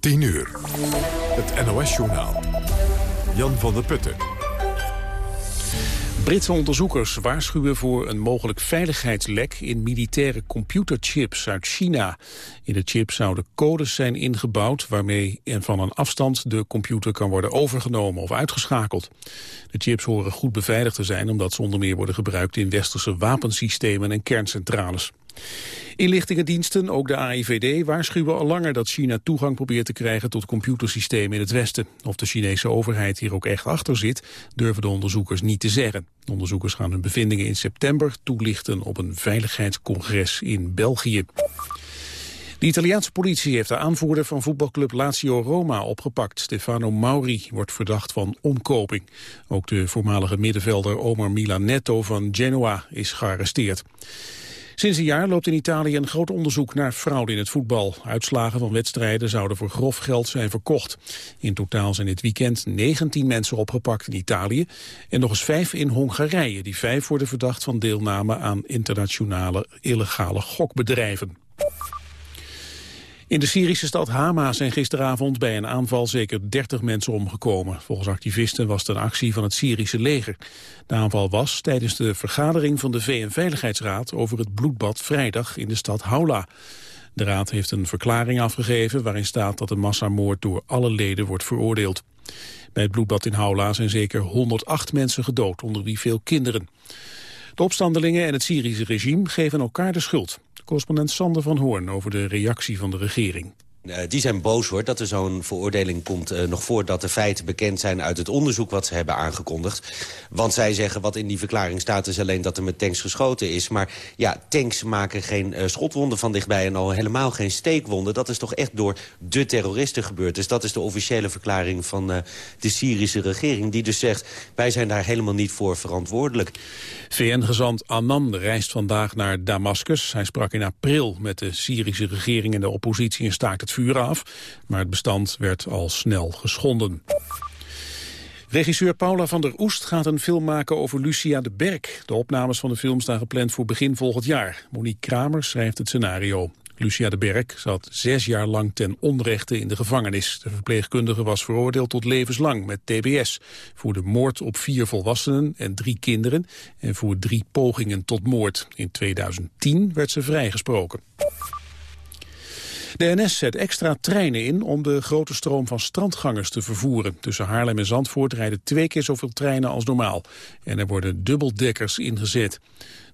10 uur. Het NOS-journaal. Jan van der Putten. Britse onderzoekers waarschuwen voor een mogelijk veiligheidslek in militaire computerchips uit China. In de chips zouden codes zijn ingebouwd waarmee en van een afstand de computer kan worden overgenomen of uitgeschakeld. De chips horen goed beveiligd te zijn omdat ze onder meer worden gebruikt in westerse wapensystemen en kerncentrales. Inlichtingendiensten, ook de AIVD, waarschuwen al langer dat China toegang probeert te krijgen tot computersystemen in het Westen. Of de Chinese overheid hier ook echt achter zit, durven de onderzoekers niet te zeggen. De onderzoekers gaan hun bevindingen in september toelichten op een veiligheidscongres in België. De Italiaanse politie heeft de aanvoerder van voetbalclub Lazio Roma opgepakt. Stefano Mauri wordt verdacht van omkoping. Ook de voormalige middenvelder Omar Milanetto van Genoa is gearresteerd. Sinds een jaar loopt in Italië een groot onderzoek naar fraude in het voetbal. Uitslagen van wedstrijden zouden voor grof geld zijn verkocht. In totaal zijn dit weekend 19 mensen opgepakt in Italië en nog eens vijf in Hongarije. Die vijf worden verdacht van deelname aan internationale illegale gokbedrijven. In de Syrische stad Hama zijn gisteravond bij een aanval zeker 30 mensen omgekomen. Volgens activisten was het een actie van het Syrische leger. De aanval was tijdens de vergadering van de VN-veiligheidsraad over het bloedbad vrijdag in de stad Haula. De raad heeft een verklaring afgegeven waarin staat dat de massamoord door alle leden wordt veroordeeld. Bij het bloedbad in Haula zijn zeker 108 mensen gedood, onder wie veel kinderen. De opstandelingen en het Syrische regime geven elkaar de schuld. Correspondent Sander van Hoorn over de reactie van de regering. Uh, die zijn boos hoor dat er zo'n veroordeling komt... Uh, nog voordat de feiten bekend zijn uit het onderzoek wat ze hebben aangekondigd. Want zij zeggen wat in die verklaring staat is alleen dat er met tanks geschoten is. Maar ja, tanks maken geen uh, schotwonden van dichtbij en al helemaal geen steekwonden. Dat is toch echt door de terroristen gebeurd. Dus dat is de officiële verklaring van de Syrische regering. Die dus zegt, wij zijn daar helemaal niet voor verantwoordelijk. VN-gezant Annan reist vandaag naar Damascus. Hij sprak in april met de Syrische regering en de oppositie en staakt vuur af. Maar het bestand werd al snel geschonden. Regisseur Paula van der Oest gaat een film maken over Lucia de Berk. De opnames van de film staan gepland voor begin volgend jaar. Monique Kramer schrijft het scenario. Lucia de Berk zat zes jaar lang ten onrechte in de gevangenis. De verpleegkundige was veroordeeld tot levenslang met tbs... voor de moord op vier volwassenen en drie kinderen... en voor drie pogingen tot moord. In 2010 werd ze vrijgesproken. De NS zet extra treinen in om de grote stroom van strandgangers te vervoeren. Tussen Haarlem en Zandvoort rijden twee keer zoveel treinen als normaal. En er worden dubbeldekkers ingezet.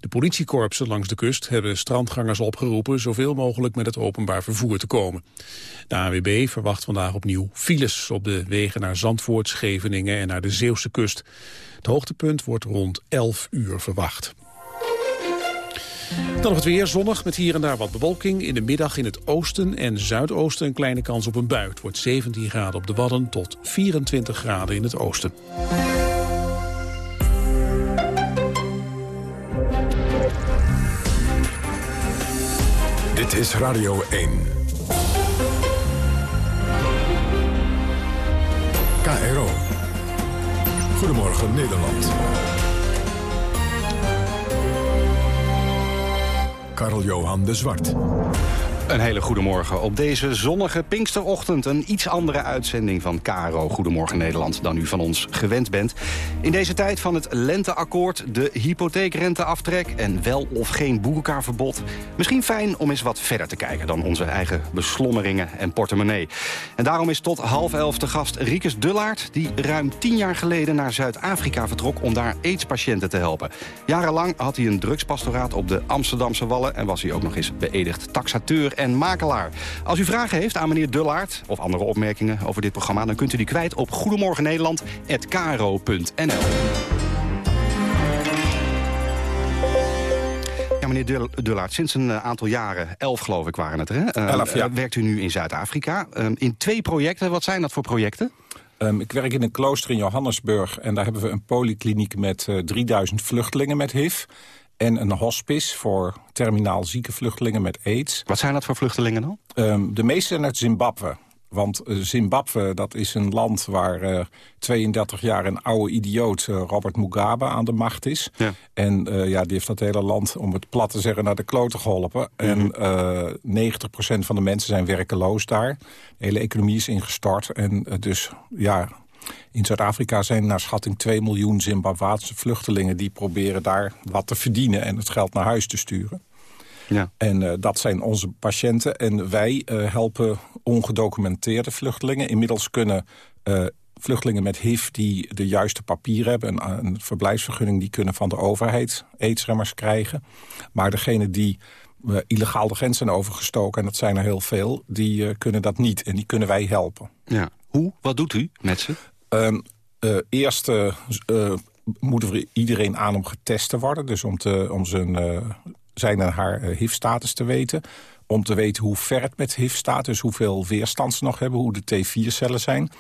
De politiekorpsen langs de kust hebben strandgangers opgeroepen... zoveel mogelijk met het openbaar vervoer te komen. De AWB verwacht vandaag opnieuw files op de wegen naar Zandvoort, Scheveningen en naar de Zeeuwse kust. Het hoogtepunt wordt rond 11 uur verwacht. Dan nog het weer, zonnig met hier en daar wat bewolking. In de middag in het oosten en zuidoosten een kleine kans op een bui. Het wordt 17 graden op de Wadden tot 24 graden in het oosten. Dit is Radio 1. KRO. Goedemorgen Nederland. Karl-Johan de Zwart. Een hele goede morgen op deze zonnige Pinksterochtend. Een iets andere uitzending van KRO Goedemorgen Nederland dan u van ons gewend bent. In deze tijd van het lenteakkoord, de hypotheekrenteaftrek... en wel of geen boerenkaarverbod. Misschien fijn om eens wat verder te kijken dan onze eigen beslommeringen en portemonnee. En daarom is tot half elf te gast Riekes Dullaert... die ruim tien jaar geleden naar Zuid-Afrika vertrok om daar AIDS-patiënten te helpen. Jarenlang had hij een drugspastoraat op de Amsterdamse Wallen... en was hij ook nog eens beëdigd taxateur en makelaar. Als u vragen heeft aan meneer Dullaert of andere opmerkingen over dit programma... dan kunt u die kwijt op goedemorgennederland.kro.nl. Ja, meneer Dullaert, sinds een eh, aantal jaren, elf geloof ik waren het, hè? Uh, elf, ja. werkt u nu in Zuid-Afrika. Uh, in twee projecten, wat zijn dat voor projecten? Um, ik werk in een klooster in Johannesburg en daar hebben we een polykliniek met 3000 vluchtelingen met HIV en een hospice voor terminaal zieke vluchtelingen met AIDS. Wat zijn dat voor vluchtelingen dan? Um, de meeste zijn uit Zimbabwe. Want Zimbabwe, dat is een land waar 32 jaar een oude idioot Robert Mugabe aan de macht is. Ja. En ja, die heeft dat hele land, om het plat te zeggen, naar de kloten geholpen. Mm En 90% van de mensen zijn werkeloos daar. De hele economie is ingestort. En dus ja, in Zuid-Afrika zijn naar schatting 2 miljoen Zimbabwaanse vluchtelingen... die proberen daar wat te verdienen en het geld naar huis te sturen. Ja. En uh, dat zijn onze patiënten. En wij uh, helpen ongedocumenteerde vluchtelingen. Inmiddels kunnen uh, vluchtelingen met HIV die de juiste papieren hebben... Een, een, verblijfsvergunning, die kunnen van de overheid aidsremmers krijgen. Maar degene die illegaal de grens zijn overgestoken... en dat zijn er heel veel, die kunnen dat niet. En die kunnen wij helpen. Ja. Hoe? Wat doet u met ze? Um, uh, eerst uh, moeten we iedereen aan om getest te worden. Dus om, te, om zijn, zijn en haar HIV-status te weten. Om te weten hoe ver het met HIV staat. Dus hoeveel weerstand ze nog hebben. Hoe de T4-cellen zijn.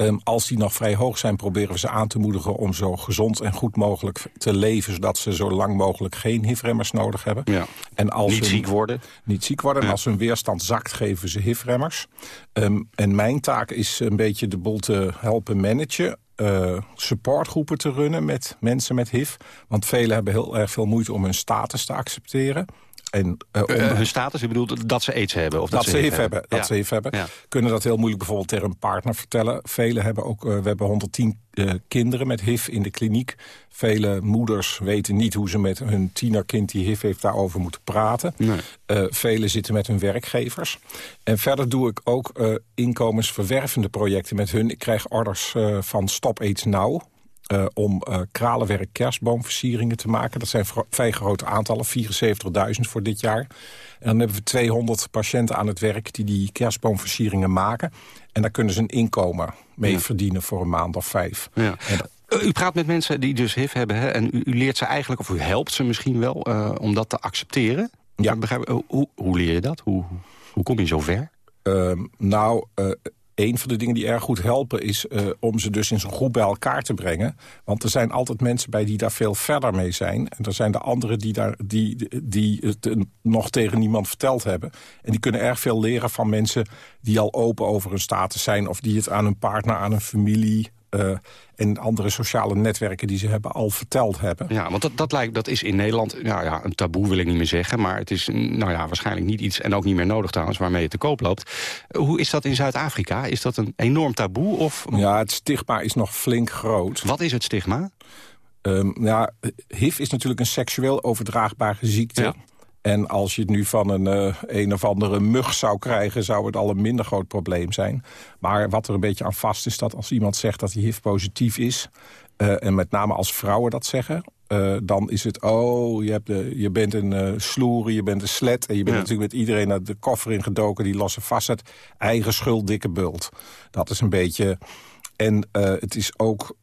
Um, als die nog vrij hoog zijn, proberen we ze aan te moedigen... om zo gezond en goed mogelijk te leven... zodat ze zo lang mogelijk geen HIV-remmers nodig hebben. Ja. En als niet ziek worden? Niet ziek worden. En als hun weerstand zakt, geven ze HIV-remmers. Um, en mijn taak is een beetje de boel te helpen managen... Uh, supportgroepen te runnen met mensen met HIV. Want velen hebben heel erg veel moeite om hun status te accepteren. En, uh, hun status, u bedoelt dat ze aids hebben? Of dat, dat ze HIV hebben. Dat ze HIV hebben. Kunnen dat heel moeilijk bijvoorbeeld tegen een partner vertellen. Velen hebben ook, uh, we hebben 110 uh, kinderen met HIV in de kliniek. Vele moeders weten niet hoe ze met hun tienerkind die HIV heeft daarover moeten praten. Nee. Velen zitten met hun werkgevers. En verder doe ik ook inkomensverwervende projecten met hun. Ik krijg orders van Stop AIDS Now uh, om uh, kralenwerk kerstboomversieringen te maken. Dat zijn vrij grote aantallen, 74.000 voor dit jaar. En dan hebben we 200 patiënten aan het werk die die kerstboomversieringen maken. En daar kunnen ze een inkomen mee verdienen voor een maand of vijf. Ja. Eh, u praat met mensen die dus HIV hebben hè, en u, u, leert ze eigenlijk, of u helpt ze misschien wel, uh, om dat te accepteren. Ja. Begrijp, hoe, hoe leer je dat? Hoe, hoe kom je zover? Uh, nou, uh, een van de dingen die erg goed helpen is uh, om ze dus in zo'n groep bij elkaar te brengen. Want er zijn altijd mensen bij die daar veel verder mee zijn. En er zijn de anderen die, daar, die, die het nog tegen niemand verteld hebben. En die kunnen erg veel leren van mensen die al open over hun status zijn... of die het aan hun partner, aan hun familie uh, en andere sociale netwerken die ze hebben al verteld hebben. Ja, want dat, dat, lijkt, dat is in Nederland nou ja, een taboe wil ik niet meer zeggen... maar het is nou ja, waarschijnlijk niet iets, en ook niet meer nodig trouwens... waarmee je te koop loopt. Hoe is dat in Zuid-Afrika? Is dat een enorm taboe? Of... Ja, het stigma is nog flink groot. Wat is het stigma? Um, ja, HIV is natuurlijk een seksueel overdraagbare ziekte... Ja. En als je het nu van een uh, een of andere mug zou krijgen... zou het al een minder groot probleem zijn. Maar wat er een beetje aan vast is dat als iemand zegt dat hij HIV-positief is... Uh, en met name als vrouwen dat zeggen... Uh, dan is het, oh, je, hebt de, je bent een uh, sloer, je bent een slet... en je bent natuurlijk met iedereen naar de koffer ingedoken... die losse vastzet, eigen schuld, dikke bult. Dat is een beetje... En het is ook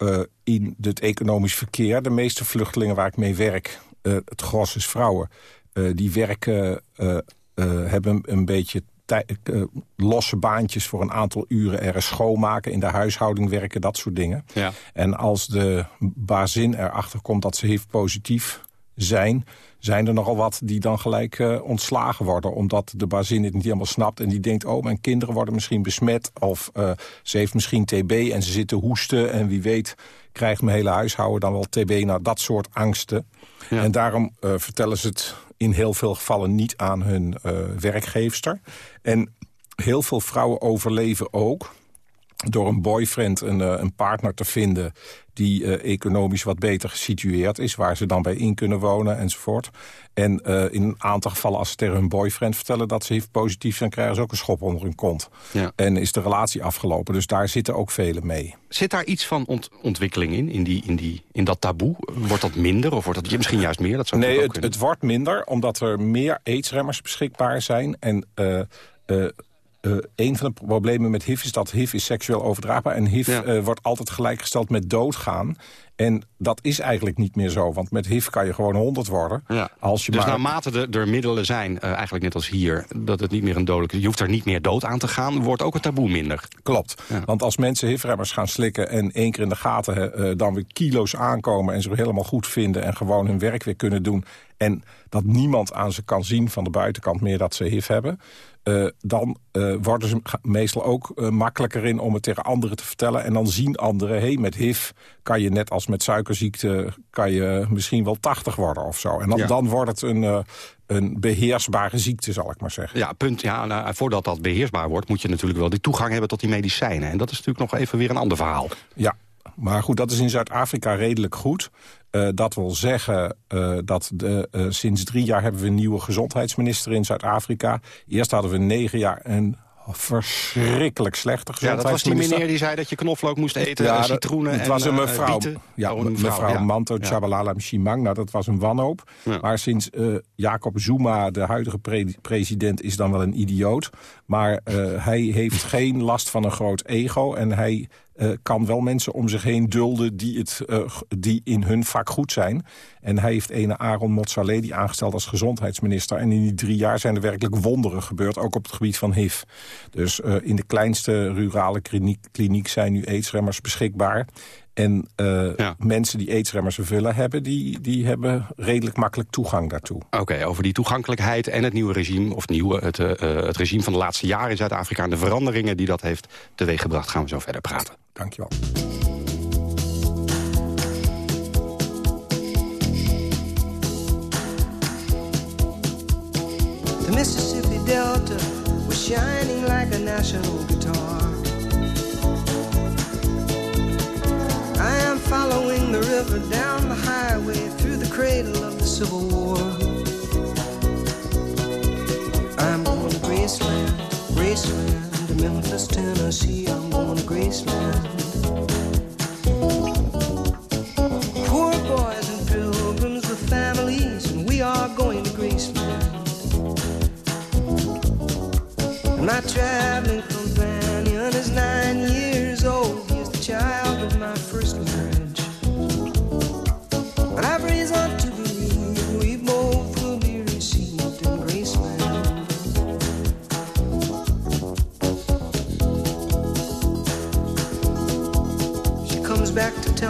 in het economisch verkeer... de meeste vluchtelingen waar ik mee werk, het gros is vrouwen... Eh, die werken, uh, hebben een beetje losse baantjes voor een aantal uren ergens schoonmaken... in de huishouding werken, dat soort dingen. Ja. En als de bazin erachter komt dat ze HIV positief zijn... zijn er nogal wat die dan gelijk uh, ontslagen worden... omdat de bazin het niet helemaal snapt en die denkt... oh, mijn kinderen worden misschien besmet of uh, ze heeft misschien TB en ze zitten hoesten... en wie weet krijgt mijn hele huishouden dan wel TB. Nou, dat soort angsten. Ja. En daarom uh, vertellen ze het in heel veel gevallen niet aan hun uh, werkgeefster. En heel veel vrouwen overleven ook door een boyfriend, een, uh, een partner te vinden die uh, economisch wat beter gesitueerd is... waar ze dan bij in kunnen wonen enzovoort. En uh, in een aantal gevallen, als ze tegen hun boyfriend vertellen... dat ze heeft positief zijn, krijgen ze ook een schop onder hun kont. Ja. En is de relatie afgelopen. Dus daar zitten ook velen mee. Zit daar iets van ont ontwikkeling in, in, die, in, die, in dat taboe? Wordt dat minder of wordt dat misschien juist meer? Dat zou nee, het, het, wordt minder, omdat er meer aidsremmers beschikbaar zijn... en uh, uh, een van de problemen met HIV is dat HIV is seksueel overdraagbaar... en HIV ja. uh, wordt altijd gelijkgesteld met doodgaan. En dat is eigenlijk niet meer zo, want met HIV kan je gewoon 100 worden. Ja. Als je dus maar... naarmate de, er middelen zijn, uh, eigenlijk net als hier... dat het niet meer een dodelijke... je hoeft er niet meer dood aan te gaan, wordt ook het taboe minder. Klopt, ja. want als mensen HIV-remmers gaan slikken... en één keer in de gaten uh, dan weer kilo's aankomen... en zich helemaal goed vinden en gewoon hun werk weer kunnen doen... en dat niemand aan ze kan zien van de buitenkant meer dat ze HIV hebben... Uh, dan uh, worden ze meestal ook uh, makkelijker in om het tegen anderen te vertellen. En dan zien anderen, hé, hey, met HIV kan je net als met suikerziekte... kan je misschien wel 80 worden of zo. En dan, ja. dan wordt het een, een beheersbare ziekte, zal ik maar zeggen. Ja, punt. Ja, nou, voordat dat beheersbaar wordt... moet je natuurlijk wel die toegang hebben tot die medicijnen. En dat is natuurlijk nog even weer een ander verhaal. Ja, maar goed, dat is in Zuid-Afrika redelijk goed. Uh, dat wil zeggen uh, dat de, uh, sinds drie jaar hebben we een nieuwe gezondheidsminister in Zuid-Afrika. Eerst hadden we negen jaar een verschrikkelijk slechte Ja, dat was die meneer die zei dat je knoflook moest eten, ja, citroenen het en was een uh, mevrouw, ja, oh, een mevrouw, mevrouw ja. Manto Chabalala Mchimang. Nou, dat was een wanhoop. Ja. Maar sinds uh, Jacob Zuma, de huidige pre president, is dan wel een idioot. Maar uh, hij heeft geen last van een groot ego en hij uh, kan wel mensen om zich heen dulden die, het, uh, die in hun vak goed zijn. En hij heeft ene Aaron Motsaledi aangesteld als gezondheidsminister. En in die drie jaar zijn er werkelijk wonderen gebeurd, ook op het gebied van HIV. Dus uh, in de kleinste rurale kliniek, kliniek zijn nu aidsremmers beschikbaar. En uh, ja. mensen die aidsremmers willen hebben... Die, die hebben redelijk makkelijk toegang daartoe. Oké, okay, over die toegankelijkheid en het nieuwe regime... of nieuwe, het, uh, het regime van de laatste jaren in Zuid-Afrika... en de veranderingen die dat heeft teweeggebracht... gaan we zo verder praten. Dankjewel. The Mississippi Delta was shining like a national guitar. River down the highway through the cradle of the Civil War. I'm going to Graceland, Graceland, to Memphis, Tennessee. I'm going to Graceland. Poor boys and pilgrims with families, and we are going to Graceland. And my traveling companion is nine years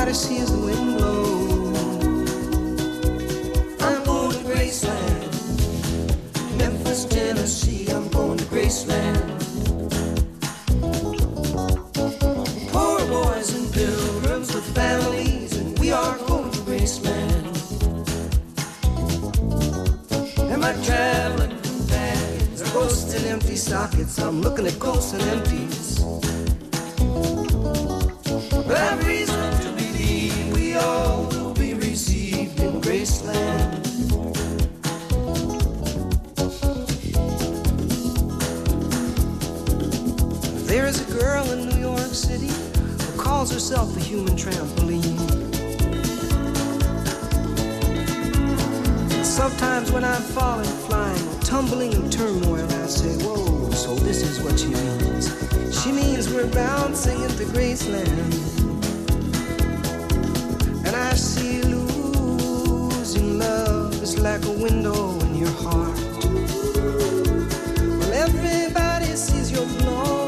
Everybody sees the wind blow. I'm going to Graceland, Memphis, Tennessee. I'm going to Graceland. Poor boys and pilgrims with families, and we are going to Graceland. And my traveling companions are ghosts and empty sockets. I'm looking at ghosts and empties. City who calls herself a human trampoline. Sometimes when I'm falling, flying, tumbling in turmoil, I say, Whoa, so this is what she means. She means we're bouncing into Graceland. And I see losing love is like a window in your heart. Well, everybody sees blown apart.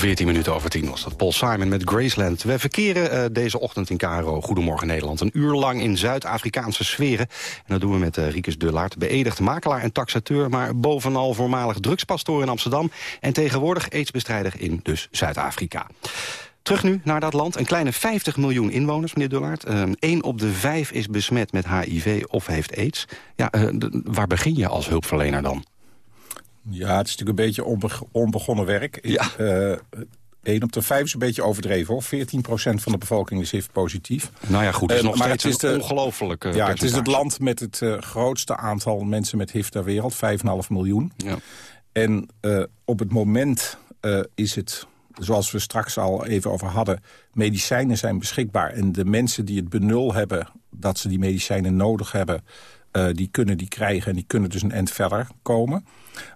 14 minuten over 10 was dat Paul Simon met Graceland. We verkeren uh, deze ochtend in KRO Goedemorgen Nederland. Een uur lang in Zuid-Afrikaanse sferen. En dat doen we met uh, Riekes Dullaert, beëdigd makelaar en taxateur... maar bovenal voormalig drugspastoor in Amsterdam... en tegenwoordig aidsbestrijder in dus Zuid-Afrika. Terug nu naar dat land. Een kleine 50 miljoen inwoners, meneer Dullard. Eén op de vijf is besmet met HIV of heeft aids. Ja, waar begin je als hulpverlener dan? Ja, het is natuurlijk een beetje onbe onbegonnen werk. Ja. Uh, 1 op de 5 is een beetje overdreven, hoor. 14% van de bevolking is HIV-positief. Nou ja, goed, is nog maar steeds het is de- ongelooflijk uh, Ja, het is het land met het eh, grootste aantal mensen met HIV ter wereld. 5,5 miljoen. Ja. En eh, op het moment eh, is het, zoals we straks al even over hadden... medicijnen zijn beschikbaar. En de mensen die het benul hebben dat ze die medicijnen nodig hebben... eh, die kunnen die krijgen en die kunnen dus een eind verder komen.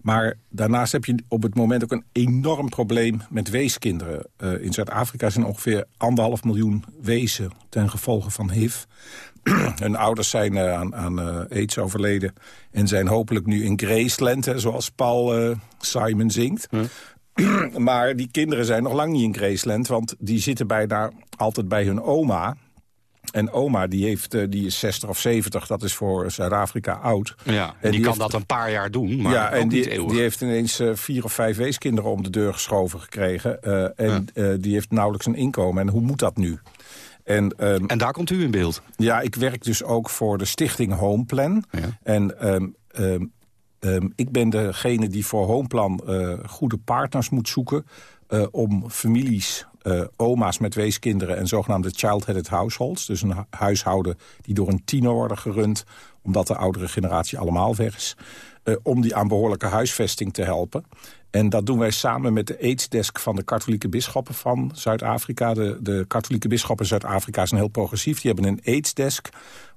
Maar daarnaast heb je op het moment ook een enorm probleem met weeskinderen. Eh, in Zuid-Afrika zijn ongeveer anderhalf miljoen wezen ten gevolge van HIV. Hun ouders zijn eh, aan, aan aids overleden en zijn hopelijk nu in Graceland, hè, zoals Paul Simon zingt. maar die kinderen zijn nog lang niet in Graceland, want die zitten bijna altijd bij hun oma. En oma die heeft, eh, die is 60 of 70, dat is voor Zuid-Afrika oud. Ja, en die, die kan heeft- dat een paar jaar doen, maar ja, en niet die, eeuwig. die heeft ineens eh, vier of vijf weeskinderen om de deur geschoven gekregen. eh, en die heeft nauwelijks een inkomen. En hoe moet dat nu? En ehm, En daar komt u in beeld. ja, ik werk dus ook voor de stichting Homeplan. Ja. En ehm, ehm, ik ben degene die voor Homeplan goede partners moet zoeken... om families, eh, oma's met weeskinderen en zogenaamde child-headed households... dus een hu- huishouden die door een tiener worden gerund... omdat de oudere generatie allemaal weg is... eh, om die aan behoorlijke huisvesting te helpen. En dat doen wij samen met de aidsdesk van de katholieke bisschoppen van Zuid-Afrika. De, de katholieke bisschoppen Zuid-Afrika zijn heel progressief. Die hebben een aidsdesk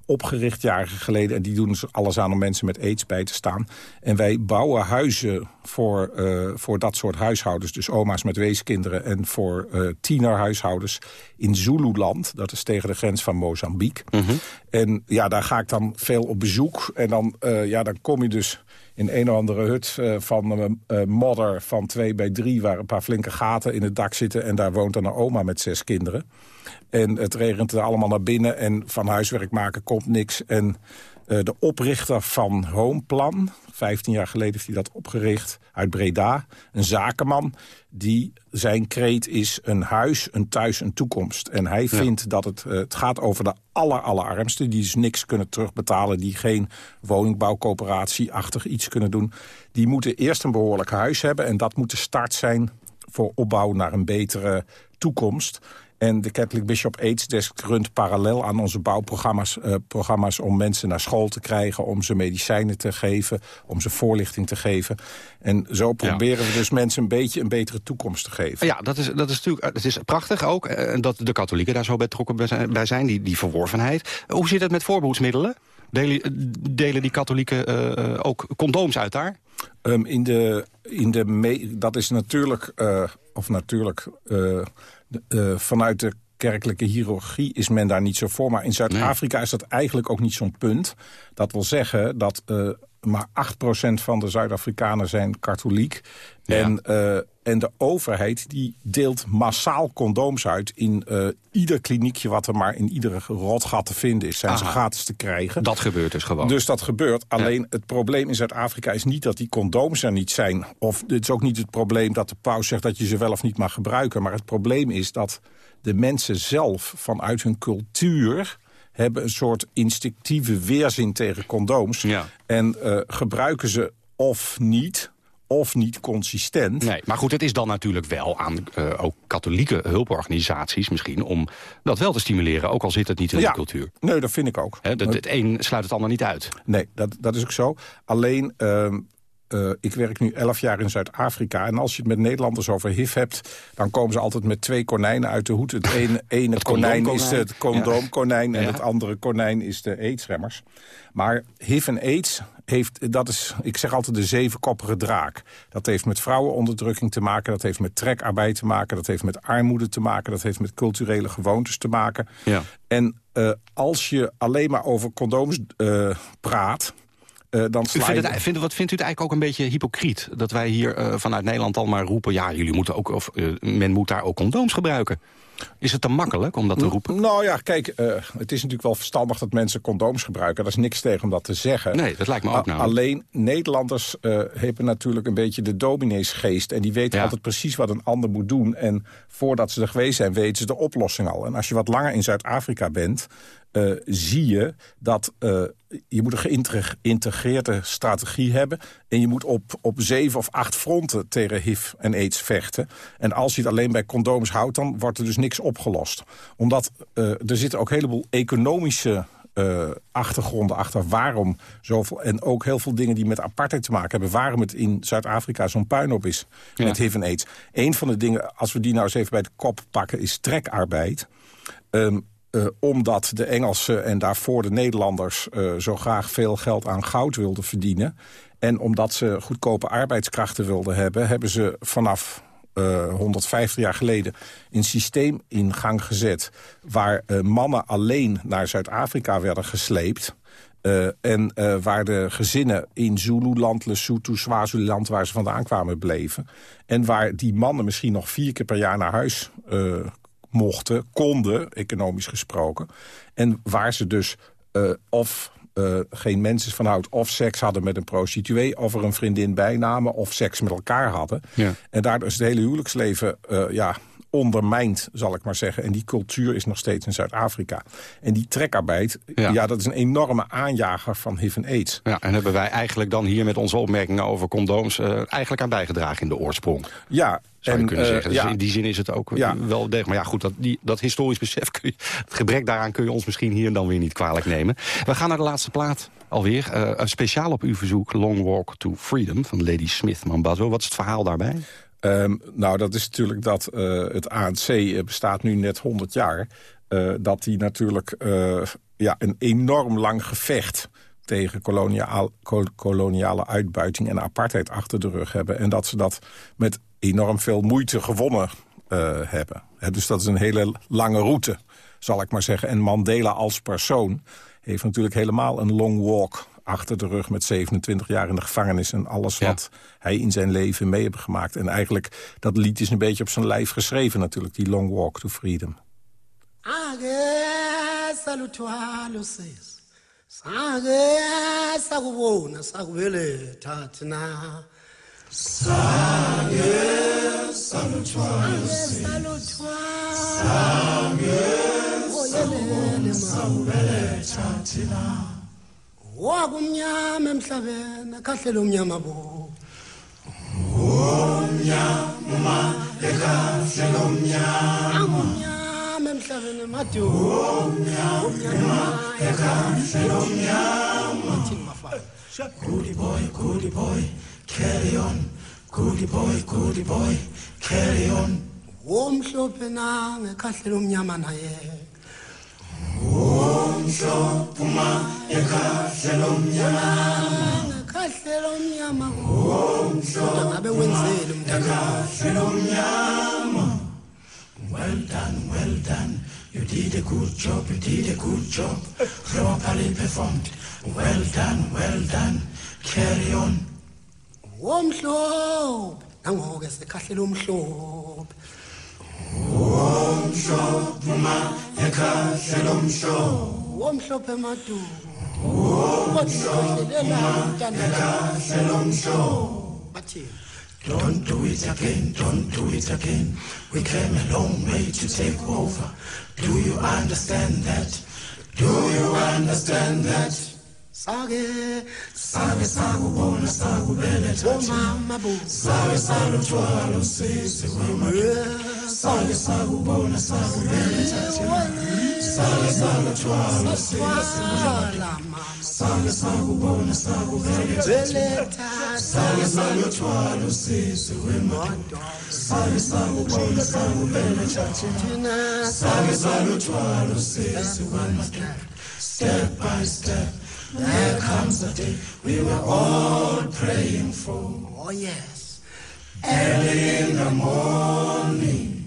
opgericht jaren geleden. En die doen dus alles aan om mensen met aids bij te staan. En wij bouwen huizen voor, eh, voor dat soort huishoudens. Dus oma's met weeskinderen en voor eh tienerhuishoudens in Zululand. Dat is tegen de grens van Mozambique. En ja, daar ga ik dan veel op bezoek. En dan, eh, ja, dan kom je dus in een of andere hut eh, van eh, modder van 2 bij 3... waar een paar flinke gaten in het dak zitten. En daar woont dan een oma met zes kinderen. En het regent er allemaal naar binnen en van huiswerk maken komt niks. En eh, de oprichter van Homeplan, 15 jaar geleden heeft hij dat opgericht... uit Breda, een zakenman, die zijn kreet is een huis, een thuis, een toekomst. En hij vindt dat het, eh, het gaat over de aller, allerarmsten... die dus niks kunnen terugbetalen, die geen woningbouwcoöperatie-achtig iets kunnen doen. Die moeten eerst een behoorlijk huis hebben en dat moet de start zijn voor opbouw naar een betere toekomst. En de Catholic Bishop AIDS Desk runt parallel aan onze bouwprogramma's eh, programma's om mensen naar school te krijgen, om ze medicijnen te geven, om ze voorlichting te geven. En zo proberen we dus mensen een beetje een betere toekomst te geven. Ja, dat is, dat is natuurlijk het is prachtig ook. eh, dat de katholieken daar zo betrokken bij zijn, die, die verworvenheid. Hoe zit het met voorbehoedsmiddelen? Delen, delen die katholieken eh, eh, ook condooms uit daar? Ehm, in de, in de me- dat is natuurlijk, eh, of natuurlijk, eh, eh, vanuit de kerkelijke chirurgie is men daar niet zo voor. Maar in Zuid-Afrika is dat eigenlijk ook niet zo'n punt. Dat wil zeggen dat eh, maar 8% van de Zuid-Afrikanen zijn katholiek. En, eh, en de overheid die deelt massaal condooms uit... in eh, ieder kliniekje wat er maar in iedere rotgat te vinden is. Zijn ze gratis te krijgen. Dat gebeurt dus gewoon. Dus dat gebeurt. Alleen het probleem in Zuid-Afrika is niet dat die condooms er niet zijn. Of het is ook niet het probleem dat de paus zegt dat je ze wel of niet mag gebruiken. Maar het probleem is dat de mensen zelf vanuit hun cultuur hebben een soort instinctieve weerzin tegen condooms. Ja. En eh, gebruiken ze of niet, of niet consistent. Nee, maar goed, het is dan natuurlijk wel aan eh, ook katholieke hulporganisaties misschien... om dat wel te stimuleren, ook al zit het niet in Ja. de cultuur. Nee, dat vind ik ook. Hè, dat, het een sluit het ander niet uit. Nee, dat, dat is ook zo. Alleen, ehm, eh, ik werk nu elf jaar in Zuid-Afrika... en als je het met Nederlanders over HIV hebt... dan komen ze altijd met twee konijnen uit de hoed. Het ene, ene konijn is het condoomkonijn... en Ja. het andere konijn is de aidsremmers. Maar HIV en aids heeft, dat is, ik zeg altijd de zevenkoppige draak. Dat heeft met vrouwenonderdrukking te maken... dat heeft met trekarbeid te maken... dat heeft met armoede te maken... dat heeft met culturele gewoontes te maken. Ja. En eh, als je alleen maar over condooms eh, praat... eh, dan sla vindt je- het, vindt, wat vindt u het eigenlijk ook een beetje hypocriet? Dat wij hier eh, vanuit Nederland al maar roepen... ja, jullie moeten ook, of, eh, men moet daar ook condooms gebruiken. Is het te makkelijk om dat te roepen? Nou ja, kijk, uh, het is natuurlijk wel verstandig dat mensen condooms gebruiken. Daar is niks tegen om dat te zeggen. Nee, dat lijkt me ook nou. Alleen Nederlanders uh, hebben natuurlijk een beetje de domineesgeest. En die weten altijd precies wat een ander moet doen. En voordat ze er geweest zijn, weten ze de oplossing al. En als je wat langer in Zuid-Afrika bent... Uh, zie je dat uh, je moet een geïntegreerde strategie hebben... en je moet op, op zeven of acht fronten tegen HIV en aids vechten. En als je het alleen bij condooms houdt, dan wordt er dus niks opgelost. Omdat uh, er zitten ook een heleboel economische uh, achtergronden achter waarom zoveel... en ook heel veel dingen die met apartheid te maken hebben... waarom het in Zuid-Afrika zo'n puinhoop is ja. met HIV en aids. Een van de dingen, als we die nou eens even bij de kop pakken... is trekarbeid. Um, uh, omdat de Engelsen en daarvoor de Nederlanders... Uh, zo graag veel geld aan goud wilden verdienen... en omdat ze goedkope arbeidskrachten wilden hebben... hebben ze vanaf uh, 150 jaar geleden een systeem in gang gezet... waar mannen alleen naar Zuid-Afrika werden gesleept... En waar de gezinnen in Zululand, Lesotho, Swaziland... waar ze vandaan kwamen, bleven. En waar die mannen misschien nog vier keer per jaar naar huis uh, mochten, konden, economisch gesproken. En waar ze dus uh, of uh, geen mensen van houdt... of seks hadden met een prostituee, of er een vriendin bijnamen... of seks met elkaar hadden. Ja. En daardoor is het hele huwelijksleven uh, ja, ondermijnd, zal ik maar zeggen. En die cultuur is nog steeds in Zuid-Afrika. En die trekarbeid, ja. ja. dat is een enorme aanjager van HIV en AIDS. Ja, en hebben wij eigenlijk dan hier met onze opmerkingen over condooms... Uh, eigenlijk aan bijgedragen in de oorsprong? Ja, zou je en, kunnen zeggen. Uh, dus ja. in die zin is het ook Ja. wel degelijk. Maar ja, goed, dat, die, dat historisch besef, kun je, het gebrek daaraan kun je ons misschien hier dan weer niet kwalijk nemen. We gaan naar de laatste plaat alweer. Uh, speciaal op uw verzoek, Long Walk to Freedom van Lady Smith Mambazo. Wat is het verhaal daarbij? Um, nou, dat is natuurlijk dat uh, het ANC bestaat nu net 100 jaar. Uh, dat die natuurlijk ja, een enorm lang gevecht tegen koloniale uitbuiting en apartheid achter de rug hebben. En dat ze dat met enorm veel moeite gewonnen hebben. He, dus dat is een hele lange route, zal ik maar zeggen. En Mandela als persoon heeft natuurlijk helemaal een long walk achter de rug met 27 jaar in de gevangenis... en alles Ja. wat hij in zijn leven mee heeft gemaakt. En eigenlijk, dat lied is een beetje op zijn lijf geschreven natuurlijk, die Long Walk to Freedom. ake wakumnyama emhlabeni akhahlele umnyama bo umnyama ekhahlele umnyama emhlabeni madiumnyama ekhahlele umnyama boy, boy, carry on. Boy, boy, carry on. Womhlophe nangekhahlele umnyama ngekhahlele umnyama kodwa ngabe wenzele umntana Well done, well done. You did a good job, you did a good job. Properly performed. Well done, well done. Carry on. Womhlophe. Nangoke sekhahlele umhlophe. Womhlophe madu. Kodwa bathini? Don't do it again, don't do it again. We came a long way to take over. Do you understand that? Do you understand that? Sake, sake sakubona sakubeletha Oh mama bo Sake saluthwalo sisi wema Sake sakubona sakubeletha Sake saluthwalo sisi wema Sake sakubona sakubeletha Sake saluthwalo sisi wema Sake sakubona sakubeletha thina Sake saluthwalo sisi wema Step by step there comes a day we were all praying for. Oh, yes. Early in the morning.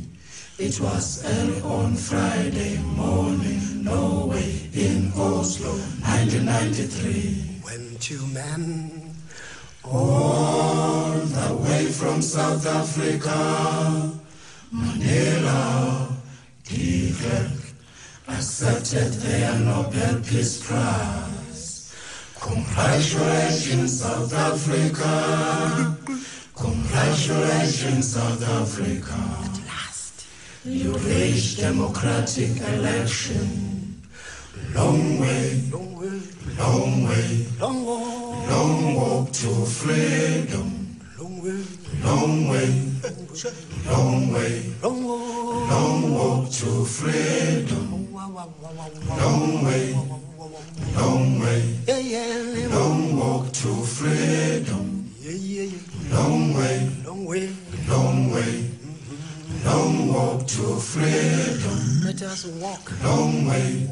It was early on Friday morning, Norway in Oslo, 1993. When two men, all the way from South Africa, Manila, accepted their Nobel Peace Prize. Congratulations, South Africa. Congratulations, South Africa. You reached democratic election. Long way, long way, long way, long walk, long walk to freedom. Long way, long way, long way, long walk to freedom. Long way, long way, long walk to freedom. Long way, long way, long way, long walk to freedom. Let us walk, long way,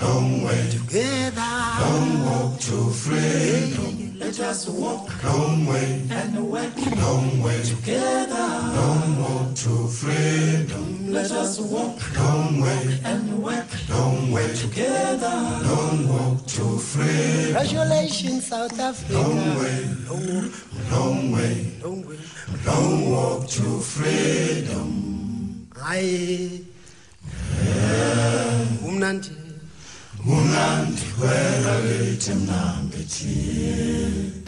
long way together. Long walk to freedom. Let us walk, long way and walk, long way together. Long walk to freedom. Let us walk, long way and walk, long way together. Long walk to freedom. Congratulations, South Africa. Long way, long, long way, long way, long walk to freedom. I, umnandi, mnandi kwela bethi mnambi thiye.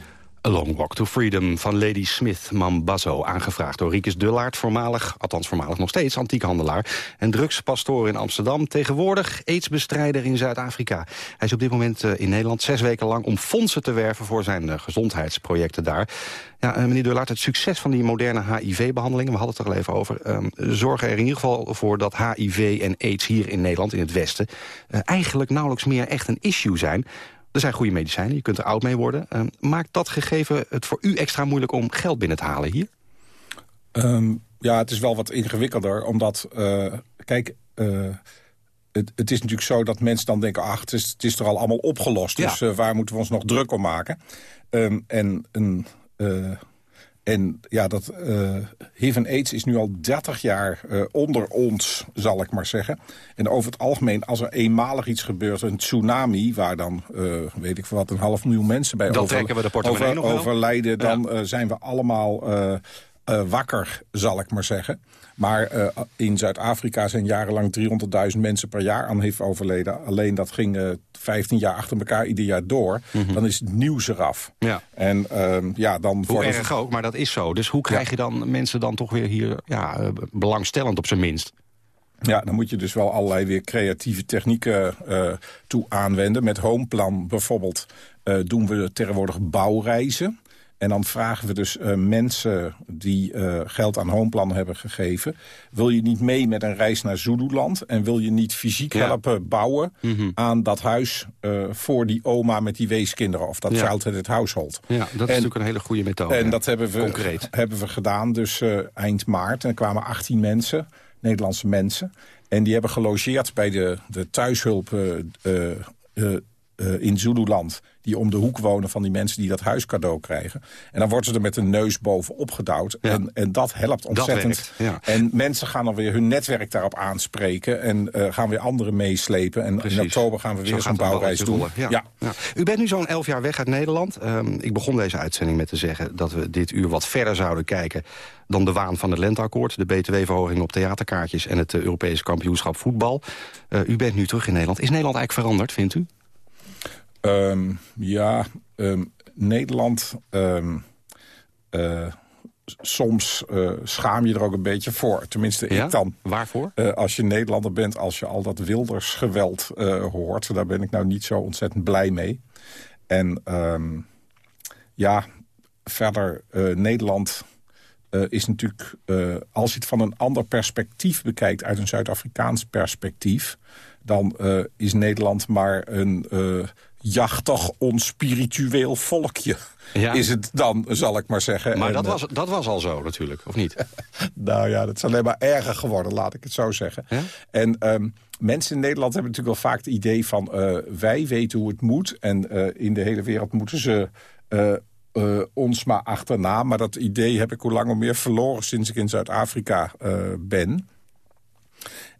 A Long Walk to Freedom van Lady Smith Mambazo. Aangevraagd door Riekes Dullaert, voormalig, althans voormalig nog steeds, antiekhandelaar. En drugspastoor in Amsterdam, tegenwoordig aidsbestrijder in Zuid-Afrika. Hij is op dit moment eh, in Nederland zes weken lang om fondsen te werven voor zijn eh, gezondheidsprojecten daar. Ja, eh, meneer Dullaert, het succes van die moderne HIV-behandelingen, we hadden het er al even over, ehm, zorgen er in ieder geval voor dat HIV en aids hier in Nederland, in het Westen, eigenlijk nauwelijks meer echt een issue zijn. Er zijn goede medicijnen, je kunt er oud mee worden. Ehm, maakt dat gegeven het voor u extra moeilijk om geld binnen te halen hier? Ehm, ja, het is wel wat ingewikkelder, omdat... eh, kijk, eh, het, het is natuurlijk zo dat mensen dan denken... ach, het is, het is er al allemaal opgelost, dus eh, waar moeten we ons nog druk om maken? Ehm, en een... en ja, dat eh HIV en AIDS is nu al 30 jaar eh, onder ons, zal ik maar zeggen. En over het algemeen, als er eenmalig iets gebeurt, een tsunami... waar dan, eh, weet ik wat, een half miljoen mensen bij over, trekken we over, overlijden... dan eh, zijn we allemaal wakker, zal ik maar zeggen. Maar eh, in Zuid-Afrika zijn jarenlang 300.000 mensen per jaar aan HIV overleden. Alleen dat ging eh 15 jaar achter elkaar ieder jaar door. Dan is het nieuws eraf. Mhm. Ja. En ehm, ja, dan Hoe erg ook, maar dat is zo. Dus hoe krijg je dan mensen dan toch weer hier ja, eh, belangstellend op zijn minst? Ja, dan moet je dus wel allerlei weer creatieve technieken eh, toe aanwenden. Met Homeplan bijvoorbeeld eh, doen we tegenwoordig bouwreizen. En dan vragen we dus eh, mensen die eh, geld aan Homeplan hebben gegeven... wil je niet mee met een reis naar Zululand... en wil je niet fysiek Ja. helpen bouwen aan dat huis... eh, voor die oma met die weeskinderen of dat Ja. childhood household. Ja, dat is En- natuurlijk een hele goede methode. En ja. dat hebben we, Concreet. hebben we gedaan dus eind maart. En er kwamen 18 mensen, Nederlandse mensen. En die hebben gelogeerd bij de, de thuishulp in Zululand. Die om de hoek wonen van die mensen die dat huis cadeau krijgen. En dan worden ze er met een neus bovenop gedouwd. Ja. En, en dat helpt ontzettend. werkt, ja. En mensen gaan dan weer hun netwerk daarop aanspreken. En eh, gaan weer anderen meeslepen. En Precies. in oktober gaan we weer zo'n bouwreis doen. Ja. U bent nu zo'n elf jaar weg uit Nederland. Ehm, ik begon deze uitzending met te zeggen dat we dit uur wat verder zouden kijken... dan de waan van het lenteakkoord, de btw-verhoging op theaterkaartjes... en het eh, Europese kampioenschap voetbal. Eh, u bent nu terug in Nederland. Is Nederland eigenlijk veranderd, vindt u? Ehm, ja, ehm, Nederland... ehm, eh, soms eh, schaam je er ook een beetje voor. Tenminste, Ja? ik dan. Waarvoor? Eh, als je Nederlander bent, als je al dat wildersgeweld eh hoort... daar ben ik nou niet zo ontzettend blij mee. En ja, verder, Nederland is natuurlijk... als je het van een ander perspectief bekijkt... uit een Zuid-Afrikaans perspectief... dan is Nederland maar een jachtig, onspiritueel volkje. Ja. Is het dan, zal ik maar zeggen. Maar En, dat eh, was, dat was al zo natuurlijk, of niet? nou ja, dat is alleen maar erger geworden, laat ik het zo zeggen. Ja? En ehm, mensen in Nederland hebben natuurlijk wel vaak het idee van... eh, wij weten hoe het moet en eh, in de hele wereld moeten ze... ons maar achterna. Maar dat idee heb ik hoe langer meer verloren sinds ik in Zuid-Afrika ben.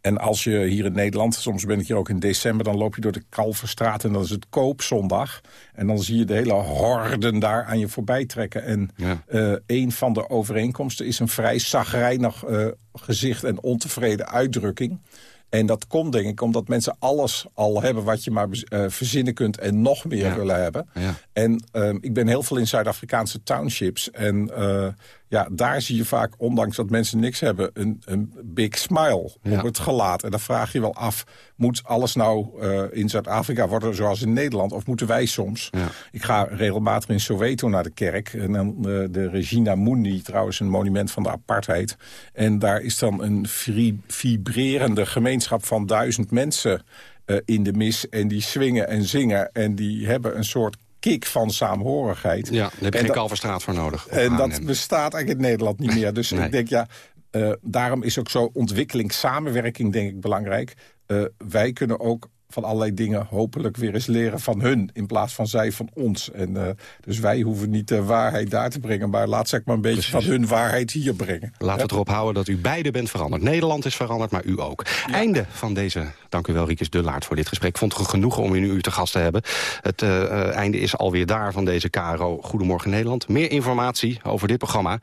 En als je hier in Nederland, soms ben ik hier ook in december... dan loop je door de Kalverstraat en dan is het koopzondag. En dan zie je de hele horden daar aan je voorbij trekken. En Ja. eh, een van de overeenkomsten is een vrij zagrijnig eh, gezicht en ontevreden uitdrukking. En dat komt denk ik omdat mensen alles al hebben wat je maar uh, verzinnen kunt en nog meer willen hebben. Ja. En uh, ik ben heel veel in Zuid-Afrikaanse townships. En uh, ja, daar zie je vaak, ondanks dat mensen niks hebben... een, een big smile Ja. op het gelaat. En dan vraag je wel af, moet alles nou uh, in Zuid-Afrika worden zoals in Nederland? Of moeten wij soms? Ja. Ik ga regelmatig in Soweto naar de kerk. En dan uh, de Regina Mundi, trouwens een monument van de apartheid. En daar is dan een vibrerende gemeenschap van duizend mensen... Uh, in de mis en die swingen en zingen. En die hebben een soort kick van saamhorigheid. Ja, daar heb je En geen Kalverstraat voor nodig. En dat bestaat eigenlijk in Nederland niet meer. Dus Nee. ik denk, ja, eh, daarom is ook zo ontwikkeling, samenwerking denk ik belangrijk. Eh, wij kunnen ook van allerlei dingen hopelijk weer eens leren van hun... in plaats van zij van ons. En, eh, dus wij hoeven niet de waarheid daar te brengen... maar laat zeg maar een beetje Precies. van hun waarheid hier brengen. Laten we het erop houden dat u beide bent veranderd. Nederland is veranderd, maar u ook. Einde van deze, dank u wel Riekes Dullaert voor dit gesprek. Ik vond het genoegen om u, u te gast te hebben. Het eh, eh, einde is alweer daar van deze KRO Goedemorgen Nederland. Meer informatie over dit programma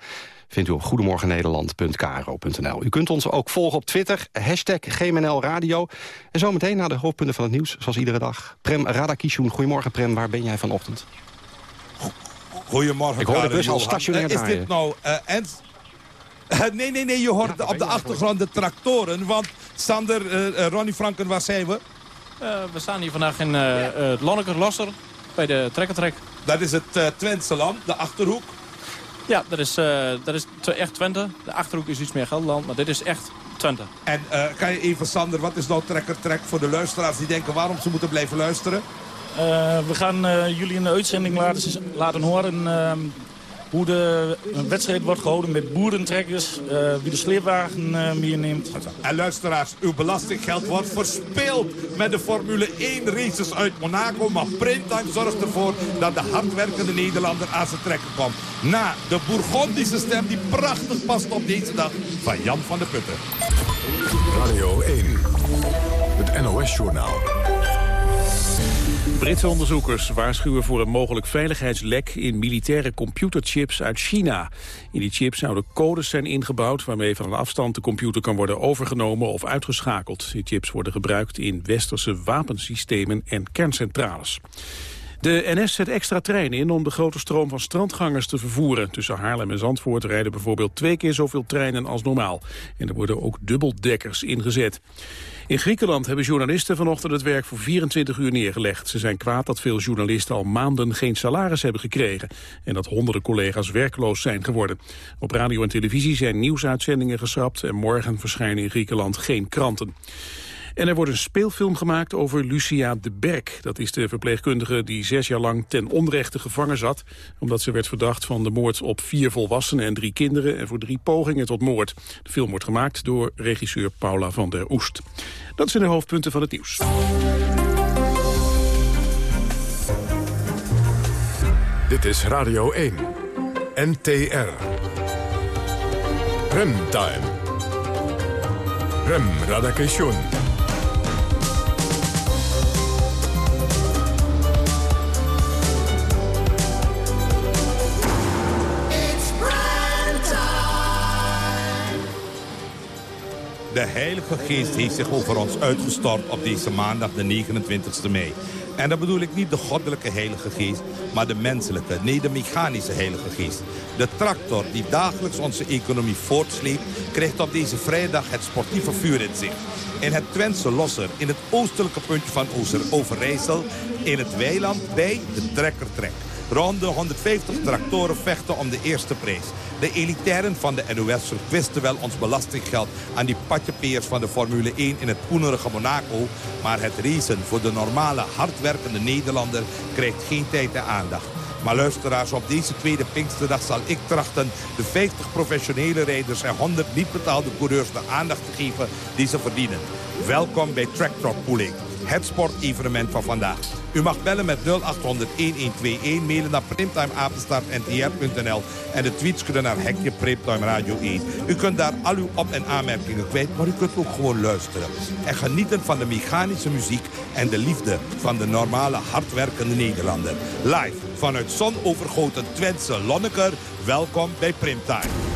vindt u op goedemorgennederland.kro.nl. U kunt ons ook volgen op Twitter, hashtag GMNL Radio. En zometeen naar de hoofdpunten van het nieuws, zoals iedere dag. Prem Radakishun, goedemorgen Prem, waar ben jij vanochtend? Goedemorgen, Ik hoor de bus al stationair Eh, Is dit nou... eh, en... Eh, nee, nee, nee, je hoort op de achtergrond de tractoren. Want Sander, eh, Ronnie Franken, waar zijn we? Eh, we staan hier vandaag in eh eh, het Lonneker Losser bij de trekkertrek. Dat is het uh, Twentse land, de Achterhoek. Ja, dat is, eh, dat is echt Twente. De Achterhoek is iets meer Gelderland, maar dit is echt Twente. En eh, kan je even, Sander, wat is nou trekkertrek voor de luisteraars die denken waarom ze moeten blijven luisteren? Uh, we gaan uh, jullie in de uitzending laten, laten horen uh, hoe de wedstrijd wordt gehouden met boerentrekkers, uh, wie de sleepwagen uh, meeneemt. En luisteraars, uw belastinggeld wordt verspeeld met de Formule 1 races uit Monaco. Maar Primtime zorgt ervoor dat de hardwerkende Nederlander aan zijn trekken komt. Na de Bourgondische stem die prachtig past op deze dag van Jan van der Putten. Radio 1, het NOS-journaal. Britse onderzoekers waarschuwen voor een mogelijk veiligheidslek in militaire computerchips uit China. In die chips zouden codes zijn ingebouwd waarmee van een afstand de computer kan worden overgenomen of uitgeschakeld. Die chips worden gebruikt in westerse wapensystemen en kerncentrales. De NS zet extra treinen in om de grote stroom van strandgangers te vervoeren. Tussen Haarlem en Zandvoort rijden bijvoorbeeld twee keer zoveel treinen als normaal. En er worden ook dubbeldekkers ingezet. In Griekenland hebben journalisten vanochtend het werk voor 24 uur neergelegd. Ze zijn kwaad dat veel journalisten al maanden geen salaris hebben gekregen. En dat honderden collega's werkloos zijn geworden. Op radio en televisie zijn nieuwsuitzendingen geschrapt... en morgen verschijnen in Griekenland geen kranten. En er wordt een speelfilm gemaakt over Lucia de Berk. Dat is de verpleegkundige die zes jaar lang ten onrechte gevangen zat... omdat ze werd verdacht van de moord op vier volwassenen en drie kinderen... en voor drie pogingen tot moord. De film wordt gemaakt door regisseur Paula van der Oest. Dat zijn de hoofdpunten van het nieuws. Dit is Radio 1, NTR. Remtime. Rem Radakation. De Heilige Geest heeft zich over ons uitgestort op deze maandag de 29e mei. En dat bedoel ik niet de goddelijke Heilige Geest, maar de menselijke, nee de mechanische Heilige Geest. De tractor die dagelijks onze economie voortsleept, krijgt op deze vrijdag het sportieve vuur in zich. In het Twentse Losser, in het oostelijke puntje van Ooster Overijssel, in het weiland bij de Trekkertrek. Rond de 150 tractoren vechten om de eerste prijs. De elitairen van de NOS verkwisten wel ons belastinggeld aan die patjepeers van de Formule 1 in het poenerige Monaco. Maar het racen voor de normale, hardwerkende Nederlander krijgt geen tijd en aandacht. Maar luisteraars, op deze tweede Pinksterdag zal ik trachten de 50 professionele rijders en 100 niet betaalde coureurs de aandacht te geven die ze verdienen. Welkom bij Tractor Pooling, het sportevenement van vandaag. U mag bellen met 0800-1121, mailen naar primtimeapenstaartntr.nl en de tweets kunnen naar Hekje Primtime Radio 1. U kunt daar al uw op- en aanmerkingen kwijt, maar u kunt ook gewoon luisteren. En genieten van de mechanische muziek en de liefde van de normale, hardwerkende Nederlander. Live vanuit zonovergoten Twentse Lonneker, welkom bij Primtime.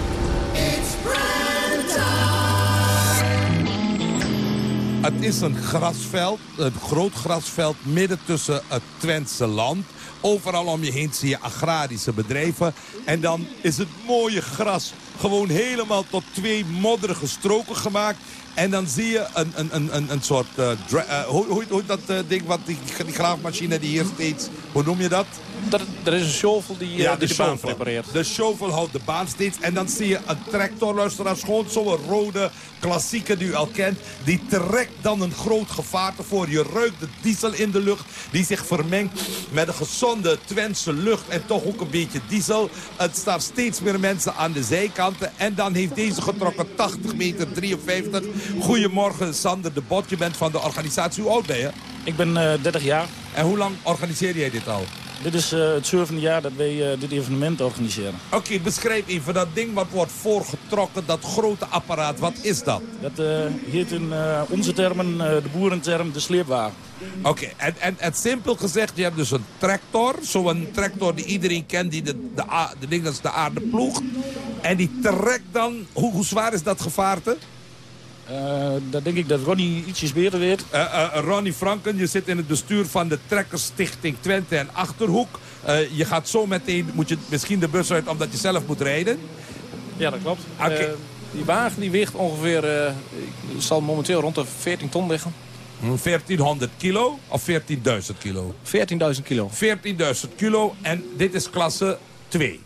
Het is een grasveld, een groot grasveld midden tussen het Twentse land. Overal om je heen zie je agrarische bedrijven. En dan is het mooie gras gewoon helemaal tot twee modderige stroken gemaakt. En dan zie je een, een, een, een, een soort... Uh, uh, hoe, hoe, hoe dat uh, ding, wat die, die graafmachine die hier steeds... Hoe noem je dat? Dat, er is een shovel die, ja, die de, de baan prepareert. De shovel houdt de baan steeds. En dan zie je een tractor, luisteraars, gewoon zo'n rode klassieke die u al kent. Die trekt dan een groot gevaarte voor. Je ruikt de diesel in de lucht die zich vermengt met een gezonde Twentse lucht. En toch ook een beetje diesel. Het staat steeds meer mensen aan de zijkanten. En dan heeft deze getrokken 80 meter 53. Goedemorgen Sander de Bot. Je bent van de organisatie. Hoe oud ben je? Ik ben uh, 30 jaar. En hoe lang organiseer jij dit al? Dit is uh, het zevende jaar dat wij uh, dit evenement organiseren. Oké, okay, beschrijf even dat ding wat wordt voorgetrokken, dat grote apparaat. Wat is dat? Dat uh, heet in onze termen, de boerenterm, de sleepwagen. Oké, okay, en, en, en simpel gezegd, je hebt dus een tractor. Zo'n tractor die iedereen kent, die de, de, de ding dat is de aarde ploegt. En die trekt dan, hoe, hoe zwaar is dat gevaarte? Uh, dat denk ik dat Ronnie ietsjes beter weet. Uh, uh, Ronnie Franken, je zit in het bestuur van de Trekkersstichting Twente en Achterhoek. je gaat zo meteen, moet je misschien de bus uit omdat je zelf moet rijden? Ja, dat klopt. Okay. die wagen die weegt ongeveer, zal momenteel rond de 14 ton liggen. 1400 hm, kilo of 14.000 kilo? 14.000 kilo. 14.000 kilo en dit is klasse 2.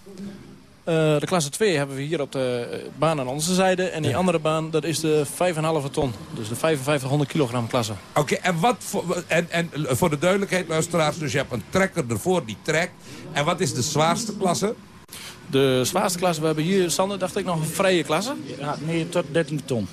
Uh, de klasse 2 hebben we hier op de eh, baan aan onze zijde. En die ja. andere baan, dat is de 5,5 ton. Dus de 5500 kilogram klasse. Oké, okay, en, wat voor, en, en voor de duidelijkheid, luisteraars. Dus je hebt een trekker ervoor die trekt. En wat is de zwaarste klasse? De zwaarste klasse, we hebben hier, Sander, dacht ik nog een vrije klasse. Ja, nee, tot 13 ton.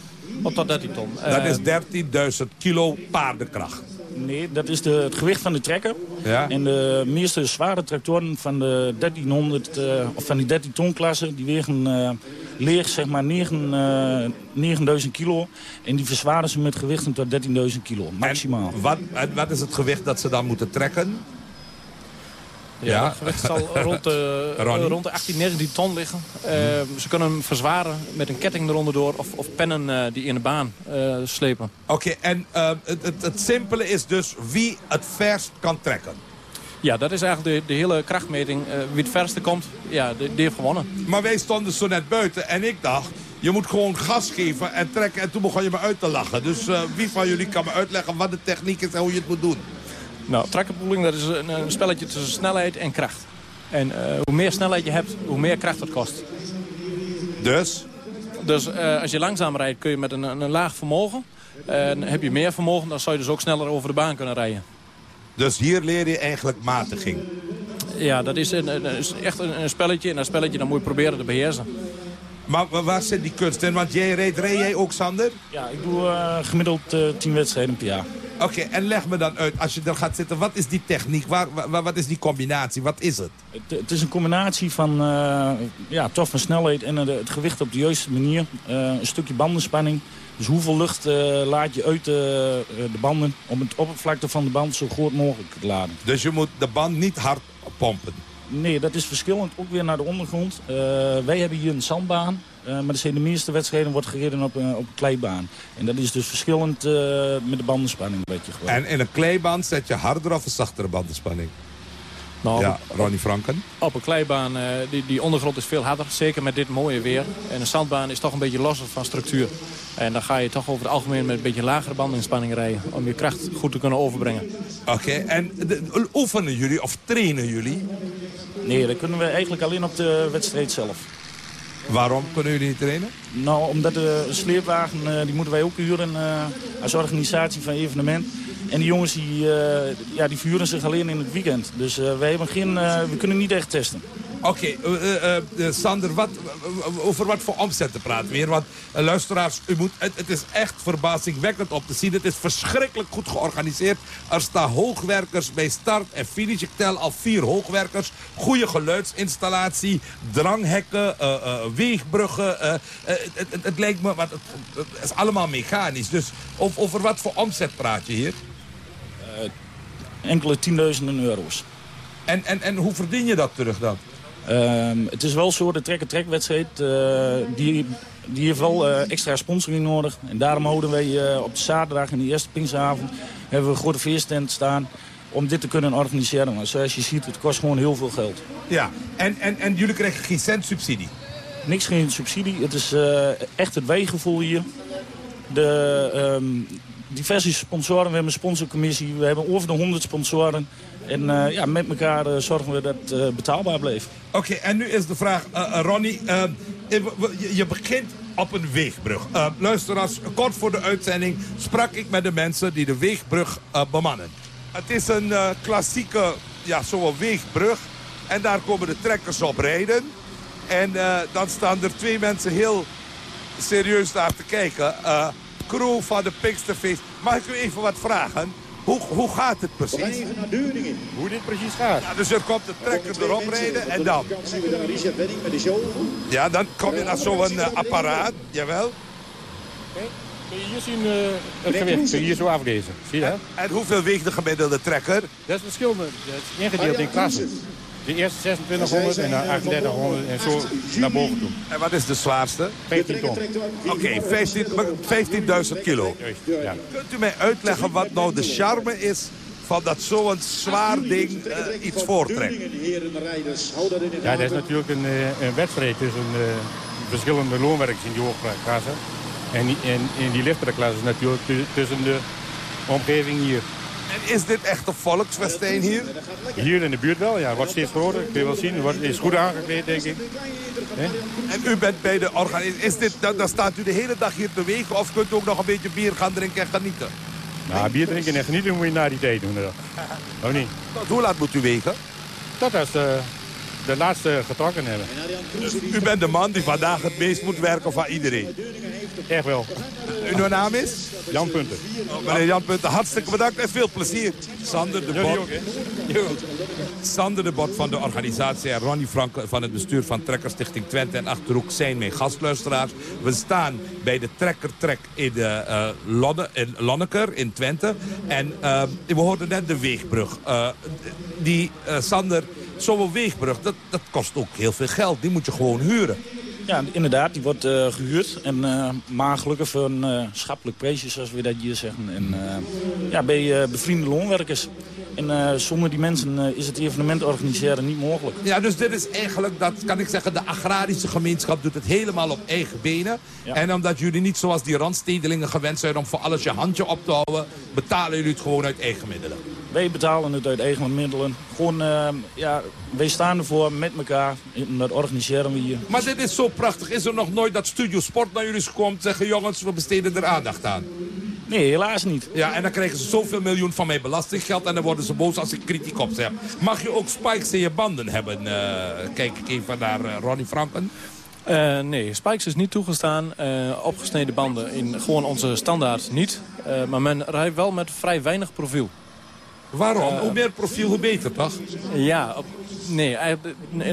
Tot 13 ton. Dat uh, is 13.000 kilo paardenkracht. Nee, dat is de, het gewicht van de trekker. Ja. En de meeste zware tractoren van de 1300 uh, of van die 13 ton klasse, die wegen uh, leeg zeg maar 9, uh, 9000 kilo. En die verzwaren ze met gewichten tot 13.000 kilo, maximaal. En wat, wat is het gewicht dat ze dan moeten trekken? Ja, ja. het gewicht zal rond de, rond de 18, 19 ton liggen. Uh, ze kunnen hem verzwaren met een ketting eronder door of, of pennen uh, die in de baan uh, slepen. Oké, okay, en het, het, het simpele is dus wie het verst kan trekken. Ja, dat is eigenlijk de, de hele krachtmeting. wie het verste komt, ja, die, die heeft gewonnen. Maar wij stonden zo net buiten en ik dacht... Je moet gewoon gas geven en trekken. En toen begon je me uit te lachen. Dus wie van jullie kan me uitleggen wat de techniek is en hoe je het moet doen? Nou, trakkerpoeling dat is een, een, spelletje tussen snelheid en kracht. En uh, hoe meer snelheid je hebt, hoe meer kracht het kost. Dus? Dus uh, als je langzaam rijdt kun je met een, een laag vermogen. En heb je meer vermogen, dan zou je dus ook sneller over de baan kunnen rijden. Dus hier leer je eigenlijk matiging? Ja, dat is, een, een, is echt een, een, spelletje. En dat spelletje dan moet je proberen te beheersen. Maar waar zit die kunst in? Want jij reed, reed jij ook, Sander? Ja, ik doe uh, gemiddeld uh, 10 wedstrijden per jaar. Oké, okay, en leg me dan uit, als je er gaat zitten, wat is die techniek? Waar, waar wat is die combinatie? Wat is het? Het, het is een combinatie van uh, ja, toch van snelheid en uh, het gewicht op de juiste manier. Uh, een stukje bandenspanning. Dus hoeveel lucht laat je uit de banden om het oppervlakte van de band zo groot mogelijk te laden. Dus je moet de band niet hard pompen? Nee, dat is verschillend. Ook weer naar de ondergrond. Wij hebben hier een zandbaan. Uh, maar de meeste wedstrijden wordt gereden op, uh, op een kleibaan. En dat is dus verschillend met de bandenspanning. Weet je, gewoon. En in een kleibaan zet je harder of een zachtere bandenspanning? Nou, ja, Ronnie Franken. Op een kleibaan, uh, die, die ondergrond is veel harder. Zeker met dit mooie weer. En een zandbaan is toch een beetje losser van structuur. En dan ga je toch over het algemeen met een beetje lagere bandenspanning rijden. Om je kracht goed te kunnen overbrengen. Oké, okay, en de, oefenen jullie of trainen jullie? Nee, dat kunnen we eigenlijk alleen op de wedstrijd zelf. Waarom kunnen jullie niet trainen? Nou, omdat de sleepwagen, uh, die moeten wij ook huren uh, als organisatie van evenement. En die jongens die, uh, ja, die vuren zich alleen in het weekend. Dus wij hebben geen, we kunnen niet echt testen. Oké, okay, uh, uh, Sander, wat, over wat voor omzetten praten we hier? Want luisteraars, u moet, het, het, is echt verbazingwekkend om te zien. Het is verschrikkelijk goed georganiseerd. Er staan hoogwerkers bij start en finish. Ik tel al vier hoogwerkers. Goede geluidsinstallatie, dranghekken, weegbruggen. Het, het, het, lijkt me, wat, het, is allemaal mechanisch. Dus over, over wat voor omzet praat je hier? enkele tienduizenden euro's. En, en, en hoe verdien je dat terug dan? Um, het is wel zo, de trek-en-trek-wedstrijd, uh, die die heeft wel eh, extra sponsoring nodig. En daarom houden wij eh, op de zaterdag in de eerste Pinksteravond... hebben we een grote veerstand staan om dit te kunnen organiseren. Maar zoals je ziet, het kost gewoon heel veel geld. Ja, en, en, en jullie krijgen geen cent subsidie? Niks geen subsidie. Het is eh, echt het wijgevoel hier. De ehm, diverse sponsoren, we hebben een sponsorcommissie. We hebben over de 100 sponsoren. En eh, ja, met elkaar eh, zorgen we dat het eh, betaalbaar bleef. Oké, en nu is de vraag, Ronnie. je, begint op een weegbrug. Luisteraars, kort voor de uitzending sprak ik met de mensen die de weegbrug bemannen. Het is een klassieke, ja, zo'n weegbrug. En daar komen de trekkers op rijden. En dan staan er twee mensen heel serieus daar te kijken. Crew van de Pinksterfeest. Mag ik u even wat vragen? Hoe, hoe gaat het precies? Hoe dit precies gaat. Ja, dus er komt de trekker erop rijden en dan? zien we dan Richard Wenning met de show. Ja, dan kom je naar zo'n eh, apparaat, jawel. Kun je hier zien eh, het gewicht? Kun je hier zo aflezen. Zie je? En hoeveel weegt de gemiddelde trekker? Dat is verschillende. Dat is ingedeeld in klassen. De eerste 2600 en dan 3800 en zo naar boven toe. En wat is de zwaarste? 15 ton. Oké, 15 15.000 kilo. Ja. Kunt u mij uitleggen wat nou de charme is van dat zo'n zwaar ding eh, iets voortrekt? ja, dat is natuurlijk een, eh, een wedstrijd tussen eh, verschillende loonwerkers in die hoogklasse. En, en in die lichtere klasse is natuurlijk tu- tussen de omgeving hier. En is dit echt een volksfestijn hier? Hier in de buurt wel, ja. Wordt steeds groter, kun je wel zien. Wordt, is goed aangekleed, denk ik. En u bent bij de organisatie. Is dit, dan, dan staat u de hele dag hier te wegen of kunt u ook nog een beetje bier gaan drinken en genieten? Nou, bier drinken en genieten moet je na die tijd doen. Of niet? Tot hoe laat moet u wegen? Tot als de, de laatste getrokken hebben. Dus u bent de man die vandaag het meest moet werken van iedereen. Echt wel. Uw naam is? Jan Punten. Meneer Jan Punten, hartstikke bedankt en veel plezier. Sander de Bot. ook. Sander de Bot van de organisatie en Ronnie Frank van het bestuur van Trekkerstichting Twente en Achterhoek zijn mijn gastluisteraars. We staan bij de Trekkertrek in, de, eh, Lonne, in Lonneker in Twente. En eh, we hoorden net de weegbrug. Eh, die, eh, Sander, zo'n weegbrug, dat, dat kost ook heel veel geld. Die moet je gewoon huren. Ja, inderdaad, die wordt eh, gehuurd. En, eh, maar gelukkig voor een eh, schappelijk prijsje, zoals we dat hier zeggen. En ja, bij bevriende loonwerkers. En zonder die mensen is het evenement organiseren niet mogelijk. Ja, dus dit is eigenlijk, dat kan ik zeggen, de agrarische gemeenschap doet het helemaal op eigen benen. Ja. En omdat jullie niet zoals die randstedelingen gewend zijn om voor alles je handje op te houden, betalen jullie het gewoon uit eigen middelen. Wij betalen het uit eigen middelen. Gewoon, eh, ja, wij staan ervoor met elkaar. En dat organiseren we hier. Maar dit is zo prachtig. Is er nog nooit dat Studio Sport naar jullie komt zeggen, jongens, we besteden er aandacht aan. Nee, helaas niet. Ja, en dan krijgen ze zoveel miljoen van mijn belastinggeld en dan worden ze boos als ik kritiek op zeg. Mag je ook spikes in je banden hebben? Eh, kijk ik even naar eh, Ronnie Franken. Eh, nee, spikes is niet toegestaan. Eh, opgesneden banden in gewoon onze standaard niet. Eh, maar men rijdt wel met vrij weinig profiel. Waarom? Eh, hoe meer profiel, hoe beter, toch? Ja, op, nee,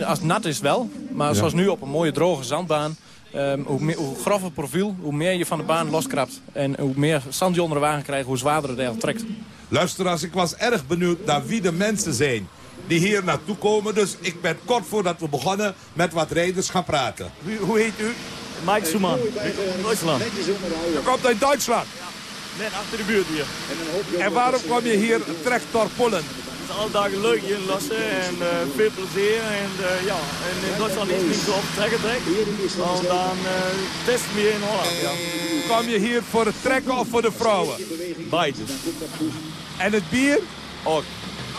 als het nat is wel. Maar zoals nu op een mooie droge zandbaan... ehm, hoe, meer, hoe grover profiel, hoe meer je van de baan loskrabt. En hoe meer zand je onder de wagen krijgt, hoe zwaarder het eigenlijk trekt. Luisteraars, ik was erg benieuwd naar wie de mensen zijn die hier naartoe komen. Dus ik ben kort voordat we begonnen met wat rijders gaan praten. Wie- hoe heet u? Mike Soeman, Duitsland. U komt uit Duitsland. Net achter de buurt hier. En waarom kom je hier tractor pollen? Het is alle dagen leuk hier in Lassen en eh, veel plezier. En eh, ja, en in Duitsland is het niet zo op trekken trek. Want dan eh, testen we hier in Holland. Ja. Kom je hier voor het trekken of voor de vrouwen? Beide. En het bier? Ook.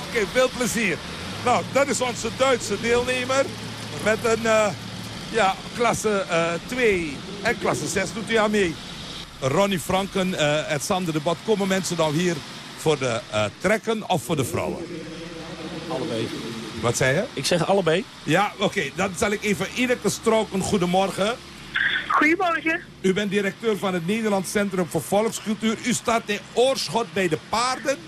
Oké, veel plezier. Nou, dat is onze Duitse deelnemer. Met een eh, ja, klasse 2 en klasse 6 doet hij aan mee. Ronnie Franken eh en Sander de Bad. Komen mensen nou hier voor de eh, trekken of voor de vrouwen? Allebei. Wat zei je? Ik zeg allebei. Ja, oké. Dan zal ik even Ineke Strook een goedemorgen. Goedemorgen. U bent directeur van het Nederlands Centrum voor Volkscultuur. U staat in Oorschot bij de paarden.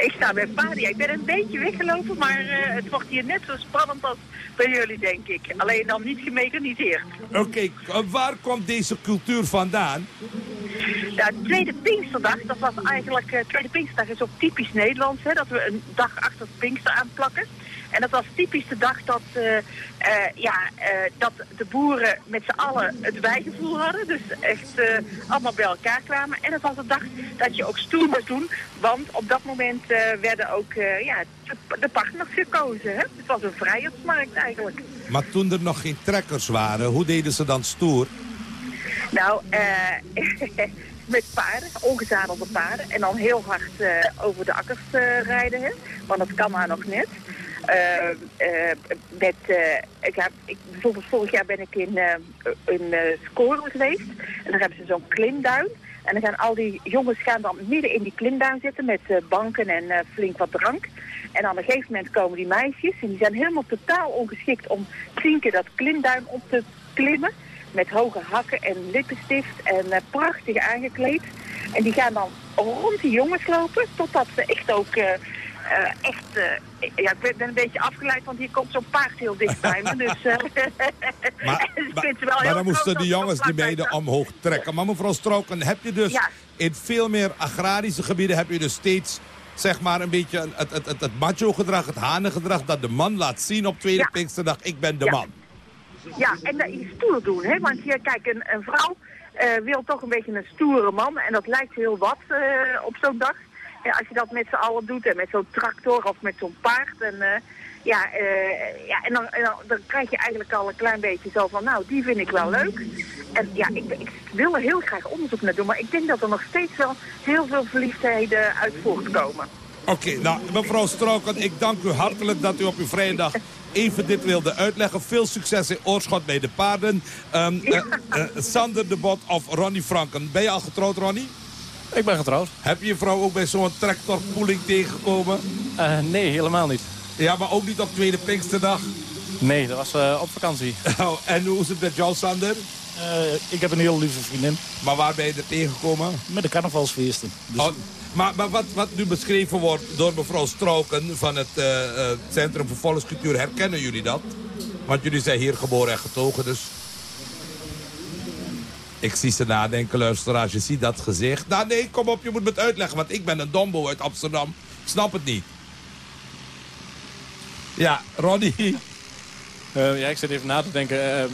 Ik sta bij Padia. Ik ben een beetje weggelopen, maar eh, het wordt hier net zo spannend als bij jullie, denk ik. Alleen dan niet gemechaniseerd. Oké, eh, waar komt deze cultuur vandaan? De tweede Pinksterdag, dat was eigenlijk... eh, tweede Pinksterdag is ook typisch Nederlands, hè, dat we een dag achter Pinkster aanplakken. En dat was typisch de dag dat, eh, eh, ja, eh, dat de boeren met z'n allen het wijgevoel hadden. Dus echt allemaal bij elkaar kwamen. En het was de dag dat je ook stoer moest doen. Want op dat moment werden ook ja, de, de partners gekozen. Hè? Het was een vrijheidsmarkt eigenlijk. Maar toen er nog geen trekkers waren, hoe deden ze dan stoer? Nou, eh met paarden, ongezadelde paarden. En dan heel hard over de akkers rijden, hè? want dat kan maar nog net. Eh, eh, met, eh, ik heb, ik, bijvoorbeeld vorig jaar ben ik in, eh in eh, Scoren geweest. En daar hebben ze zo'n klimduin. En dan gaan al die jongens gaan dan midden in die klimduin zitten met banken en flink wat drank. En aan een gegeven moment komen die meisjes en die zijn helemaal totaal ongeschikt om tien keer dat klimduin op te klimmen. Met hoge hakken en lippenstift en prachtig aangekleed. En die gaan dan rond die jongens lopen totdat ze echt ook... eh, echt, eh, ja, ik ben een beetje afgeleid, want hier komt zo'n paard heel dicht bij me. Dus, eh, Maar, maar, maar dan moesten dat jongens die mede omhoog trekken. Maar mevrouw Stroken, heb je dus Ja. in veel meer agrarische gebieden... heb je dus steeds zeg maar een beetje een- het, het, het, het macho-gedrag, het hanengedrag... dat de man laat zien op Tweede Ja. Pinksterdag, ik ben de Ja. man. Ja, en dat je stoer doen, hè. Want je, kijk, een, een vrouw wil toch een beetje een stoere man. En dat lijkt heel wat op zo'n dag. Ja, als je dat met z'n allen doet en met zo'n tractor of met zo'n paard. En, eh, ja, eh, ja, en, dan, en dan, dan krijg je eigenlijk al een klein beetje zo van, nou, die vind ik wel leuk. En ja, ik, ik wil er heel graag onderzoek naar doen. Maar ik denk dat er nog steeds wel heel veel verliefdheden uit voortkomen. Oké, nou mevrouw Stroken, ik dank u hartelijk dat u op uw vrije dag even dit wilde uitleggen. Veel succes in Oorschot bij de paarden. Ehm, eh, eh, Sander de Bot of Ronnie Franken. Ben je al getrouwd, Ronnie? Ik ben getrouwd. Heb je je vrouw ook bij zo'n tractorpoeling tegengekomen? Eh, nee, helemaal niet. Ja, maar ook niet op Tweede Pinksterdag. Nee, dat was eh, op vakantie. Oh, en hoe is het met jou, Sander? Eh, ik heb een heel lieve vriendin. Maar waar ben je er tegengekomen? Met de carnavalsfeesten. Dus Oh, maar maar wat, wat nu beschreven wordt door mevrouw Stroken van het eh, eh, Centrum voor Volkscultuur, herkennen jullie dat? Want jullie zijn hier geboren en getogen, dus... Ik zie ze nadenken, luisteraars. Je ziet dat gezicht. Nou nee, kom op, je moet me het uitleggen. Want ik ben een dombo uit Amsterdam. Ik snap het niet. Ja, Ronnie. Eh, ja, ik zit even na te denken. ehm,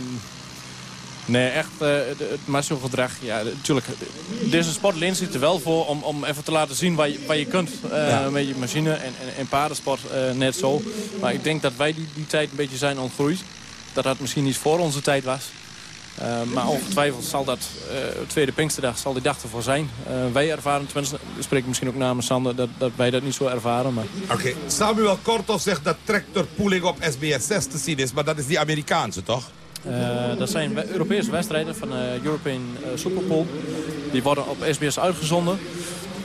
nee, echt eh, het- macho-gedrag. Ja, natuurlijk. Deze sport leent zich er wel voor om, om even te laten zien waar je, waar je kunt. eh, Ja. Met je machine en, en, en paardensport eh, net zo. Maar ik denk dat wij die, die tijd een beetje zijn ontgroeid. Dat dat misschien niet voor onze tijd was. Eh, maar ongetwijfeld zal dat, eh, tweede Pinksterdag, zal die dag ervoor zijn. Eh, wij ervaren, tenminste, ik spreek misschien ook namens Sander, dat, dat wij dat niet zo ervaren. Maar Oké, Samuel Korthoff zegt dat tractorpooling op SBS 6 te zien is. Maar dat is die Amerikaanse, toch? Dat zijn we- Europese wedstrijden van de European Super Bowl. Die worden op SBS uitgezonden.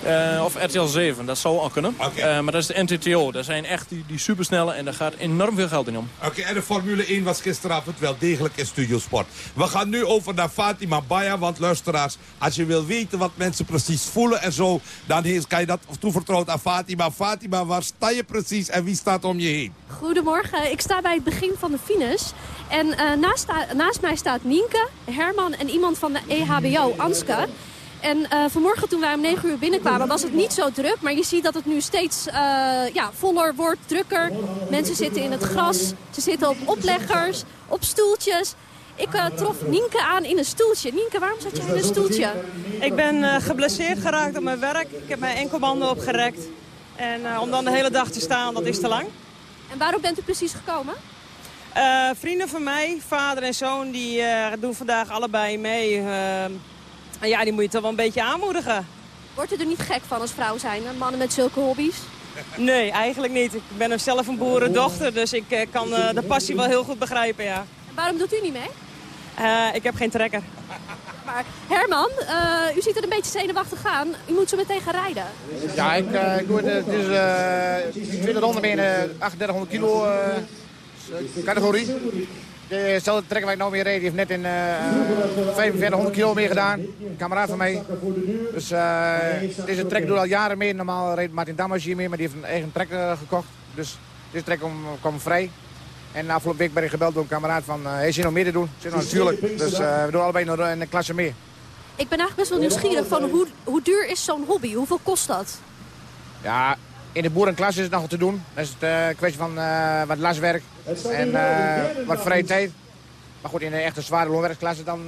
Eh, of RTL 7, dat zou al kunnen. Eh, maar dat is de NTTO. Dat zijn echt die, die supersnelle en daar gaat enorm veel geld in om. Oké, en de Formule 1 was gisteravond wel degelijk in Studiosport. We gaan nu over naar Fatima Baya, want luisteraars... als je wil weten wat mensen precies voelen en zo... dan kan je dat toevertrouwen aan Fatima. Fatima, waar sta je precies en wie staat om je heen? Goedemorgen, ik sta bij het begin van de finish. En eh, naast, naast mij staat Nienke, Herman en iemand van de EHBO, Anske. En eh, vanmorgen toen wij om 9 uur binnenkwamen was het niet zo druk. Maar je ziet dat het nu steeds eh, ja, voller wordt, drukker. Mensen zitten in het gras, ze zitten op opleggers, op stoeltjes. Ik eh, trof Nienke aan in een stoeltje. Nienke, waarom zat jij in een stoeltje? Ik ben geblesseerd geraakt op mijn werk. Ik heb mijn enkelbanden opgerekt. En om dan de hele dag te staan, dat is te lang. En waarom bent u precies gekomen? Vrienden van mij, vader en zoon, die doen vandaag allebei mee. En ja, die moet je toch wel een beetje aanmoedigen. Wordt u er niet gek van als vrouw zijn, hè? mannen met zulke hobby's? Nee, eigenlijk niet. Ik ben zelf een boerendochter, dus ik eh, kan eh, de passie wel heel goed begrijpen, ja. En waarom doet u niet mee? Eh, ik heb geen trekker. Maar Herman, eh, u ziet er een beetje zenuwachtig gaan. U moet zo meteen gaan rijden. Ja, ik, eh, ik doe het, is eh 20 ronden ben uh, 3800 kilo eh, categorie. Dezelfde trekker waar ik nou mee reed, die heeft net in eh 4500 kilo meer gedaan. Een kameraad van mij. Dus eh deze trek doet al jaren mee. Normaal reed Martin Dammers hier mee, maar die heeft een eigen trekker gekocht. Dus deze trek kwam, kwam vrij. En afgelopen week ben ik gebeld door een kameraad van, eh hij zit nog meer te doen. Zeg, nou, natuurlijk. Dus eh, we doen allebei nog de klasse mee. Ik ben eigenlijk best wel nieuwsgierig van hoe, hoe duur is zo'n hobby? Hoeveel kost dat? Ja, in de boerenklas is het nog wat te doen. Dat is het eh, kwestie van eh, wat laswerk en eh, wat vrije tijd. Maar goed, in de echte zware loonwerksklasse dan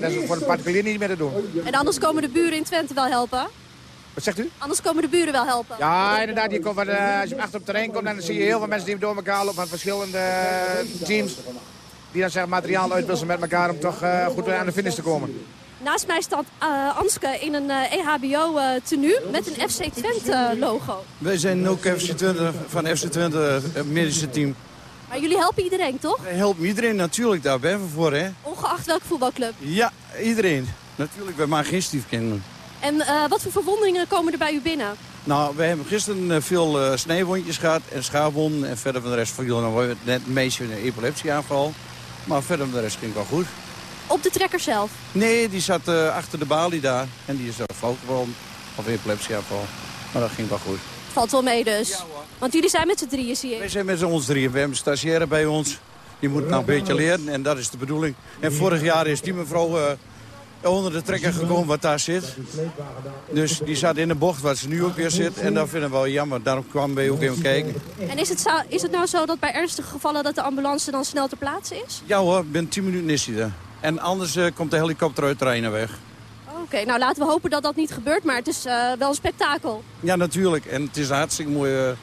dat is het voor een particulier niet meer te doen. En anders komen de buren in Twente wel helpen? Wat zegt u? Anders komen de buren wel helpen? Ja, inderdaad. Die komt, wat, uh, als je achter op het terrein komt, dan zie je heel veel mensen die door elkaar lopen van verschillende teams. Die dan zeggen materiaal uitwisselen met elkaar om toch uh, goed aan de finish te komen. Naast mij staat uh, Anske in een uh, EHBO-tenue met een FC Twente-logo. Wij zijn ook FC Twente van FC Twente, het medische team. Maar jullie helpen iedereen, toch? Wij helpen iedereen natuurlijk, daar ben we voor, hè? Ongeacht welke voetbalclub? Ja, iedereen. Natuurlijk, wij maken geen stiefkinderen. En uh, wat voor verwondingen komen er bij u binnen? Nou, we hebben gisteren veel uh, snijwondjes gehad en schaafwonden. En verder van de rest viel nog net een meisje een epilepsieaanval. Maar verder van de rest ging het wel goed. Op de trekker zelf? Nee, die zat uh, achter de balie daar. En die is er flauw geworden. Of epilepsieaanval. Maar dat ging wel goed. Valt wel mee dus. Ja, Want jullie zijn met z'n drieën, zie ik. Wij zijn met z'n ons drieën. We hebben een stagiaire bij ons. Die moet nog een beetje leren. En dat is de bedoeling. En vorig jaar is die mevrouw uh, onder de trekker gekomen wat daar zit. Dus die zat in de bocht waar ze nu ook weer zit. En dat vinden we wel jammer. Daarom kwamen wij ook even kijken. En is het, zo, is het nou zo dat bij ernstige gevallen dat de ambulance dan snel ter plaatse is? Ja hoor, binnen 10 minuten is hij er. En anders uh, komt de helikopter uit Rijnen weg. Oké, okay, nou laten we hopen dat dat niet gebeurt, maar het is uh, wel een spektakel. Ja, natuurlijk. En het is een hartstikke mooie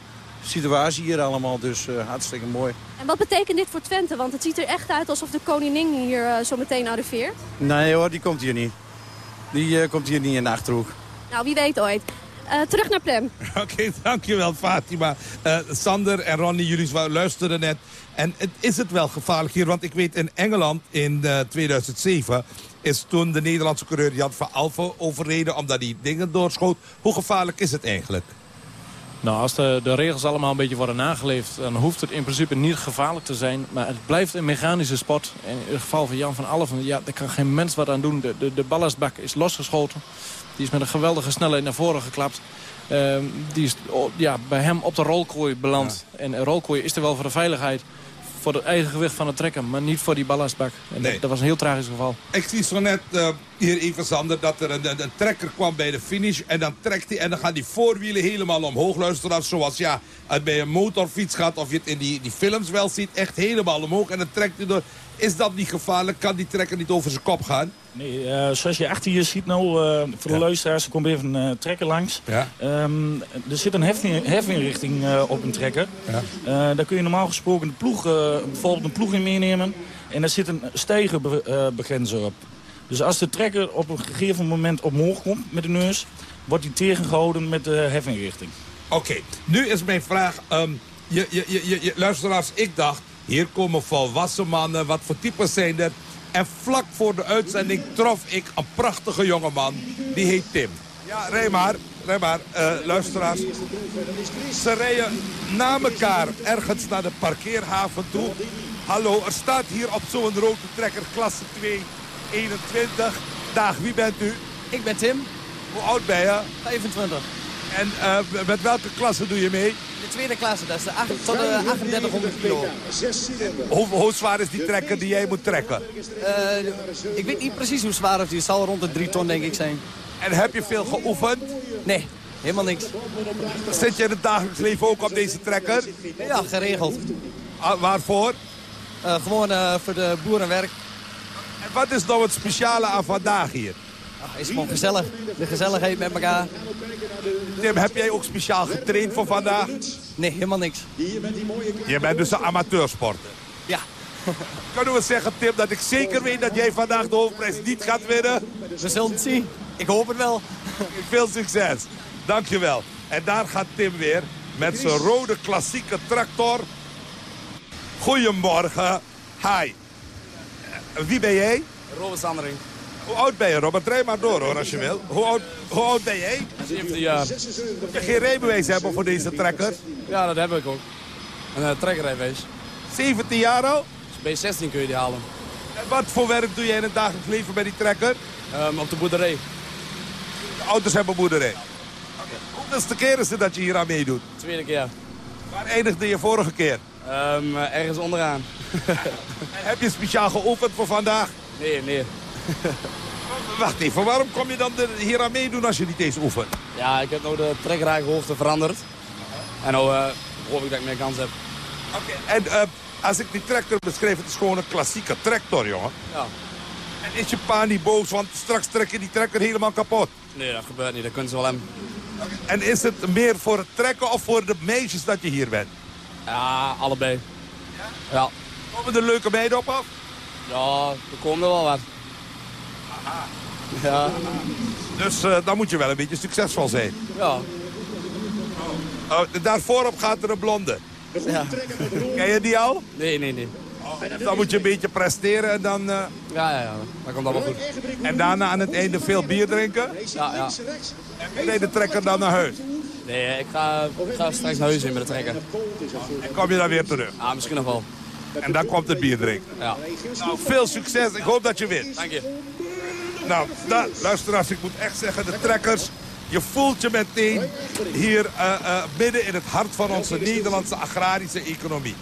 situatie hier allemaal, dus hartstikke mooi. En wat betekent dit voor Twente? Want het ziet er echt uit alsof de koningin hier zo meteen arriveert. Nee hoor, die komt hier niet. Die komt hier niet in de Achterhoek. Nou, wie weet ooit. Uh, terug naar Prem. Oké, dankjewel Fatima. Uh, Sander en Ronnie, jullie luisterden net. En het, is het wel gevaarlijk hier? Want ik weet in Engeland in uh, 2007 is toen de Nederlandse coureur Jan van Alphen overreden... omdat hij dingen doorschoot. Hoe gevaarlijk is het eigenlijk? Nou, als de, de regels allemaal een beetje worden nageleefd... dan hoeft het in principe niet gevaarlijk te zijn. Maar het blijft een mechanische sport. En in het geval van Jan van Alphen, ja, daar kan geen mens wat aan doen. De, de, de ballastbak is losgeschoten. Die is met een geweldige snelheid naar voren geklapt. Uh, die is oh, ja, bij hem op de rolkooi beland. Ja. En een rolkooi is er wel voor de veiligheid. Voor het eigen gewicht van het trekken, maar niet voor die ballastbak. En nee. dat, dat, was een heel tragisch geval. Ik zie zo net uh, hier even, Sander, dat er een, trekker kwam bij de finish. En dan trekt hij en dan gaan die voorwielen helemaal omhoog. Luisteren zoals ja, het bij een motorfiets gaat. Of je het in die, die films wel ziet. Echt helemaal omhoog. En dan trekt hij door. Is dat niet gevaarlijk? Kan die trekker niet over zijn kop gaan? Nee, uh, zoals je achter je ziet nou, uh, voor de ja. luisteraars, er komt even een uh, trekker langs. Ja. Um, er zit een heffing, heffingrichting op een trekker. Ja. daar kun je normaal gesproken de ploeg, bijvoorbeeld een ploeg in meenemen. En daar zit een stijgerbegrenzer op. Dus als de trekker op een gegeven moment omhoog komt met de neus... wordt die tegengehouden met de heffingrichting. Oké, okay. nu is mijn vraag... Um, je, je, je, je, luisteraars, ik dacht... Hier komen volwassen mannen, wat voor types zijn er? En vlak voor de uitzending trof ik een prachtige jongeman. Die heet Tim. Ja, rij maar. Rij maar. Uh, luisteraars. Ze rijden na elkaar ergens naar de parkeerhaven toe. Hallo, er staat hier op zo'n rode trekker klasse 2, 21. Dag, wie bent u? Ik ben Tim. Hoe oud ben je? 25. En uh, met welke klasse doe je mee? De tweede klasse, dat is de 8, tot de 3800 kilo. Hoe, hoe, zwaar is die trekker die jij moet trekken? Uh, ik weet niet precies hoe zwaar het is. Het zal rond de 3 ton denk ik zijn. En heb je veel geoefend? Nee, helemaal niks. Zit je in het dagelijks leven ook op deze trekker? Ja, geregeld. Ah, waarvoor? Uh, gewoon voor de boerenwerk. En wat is nou het speciale aan vandaag hier? Ach, is gewoon gezellig. De gezelligheid met elkaar. Tim, heb jij ook speciaal getraind voor vandaag? Nee, helemaal niks. Je bent dus een amateursporter? Ja. Kunnen we zeggen, Tim, dat ik zeker weet dat jij vandaag de hoofdprijs niet gaat winnen? We zullen het zien. Ik hoop het wel. Veel succes. Dankjewel. En daar gaat Tim weer met zijn rode klassieke tractor. Goedemorgen. Hi. Wie ben jij? Robert Sandering. Hoe oud ben je, Robert? Rij maar door, hoor, als je wil. Hoe oud, hoe oud ben jij? 17 jaar. Moet je geen rijbewijs hebben voor deze trekker? Ja, dat heb ik ook. Een uh, trekkerrijbewijs. 17 jaar al? Dus bij 16 kun je die halen. En wat voor werk doe jij in het dagelijks leven bij die trekker? Um, op de boerderij. De auto's hebben boerderij? Okay. Hoeveelste keer is het dat je hier aan meedoet? Tweede keer. Waar eindigde je vorige keer? Um, ergens onderaan. heb je speciaal geoefend voor vandaag? Nee, nee. Wacht even, waarom kom je dan er hier aan meedoen als je niet eens oefent? Ja, ik heb nou de trekrijhoogte veranderd. En nou uh, hoop ik dat ik meer kans heb. Oké, en uh, als ik die tractor beschrijf, het is gewoon een klassieke tractor, jongen. Ja. En is je pa niet boos, want straks trek je die trekker helemaal kapot? Nee, dat gebeurt niet. Dat kunnen ze wel hem. En is het meer voor het trekken of voor de meisjes dat je hier bent? Ja, allebei. Ja? ja. Komen er leuke meiden op af? Ja, er komen er wel wat. Ja. Dus uh, dan moet je wel een beetje succesvol zijn. Ja. Oh, daar voorop gaat er een blonde. Ja. Ken je die al? Nee, nee, nee. Oh, dan moet je een beetje presteren en dan... Uh... Ja, ja, ja. Dat komt allemaal goed. En daarna aan het einde veel bier drinken? Ja, ja. En nee, de trekker dan naar huis? Nee, ik ga, ik ga straks naar huis in met de trekker. En kom je dan weer terug? Ja, misschien nog wel. En dan komt het bier drinken? Ja. Nou, veel succes. Ik hoop dat je wint. Dank je. Nou, luisteraars, ik moet echt zeggen, de trekkers... Je voelt je meteen hier uh, midden in het hart van onze Nederlandse agrarische economie.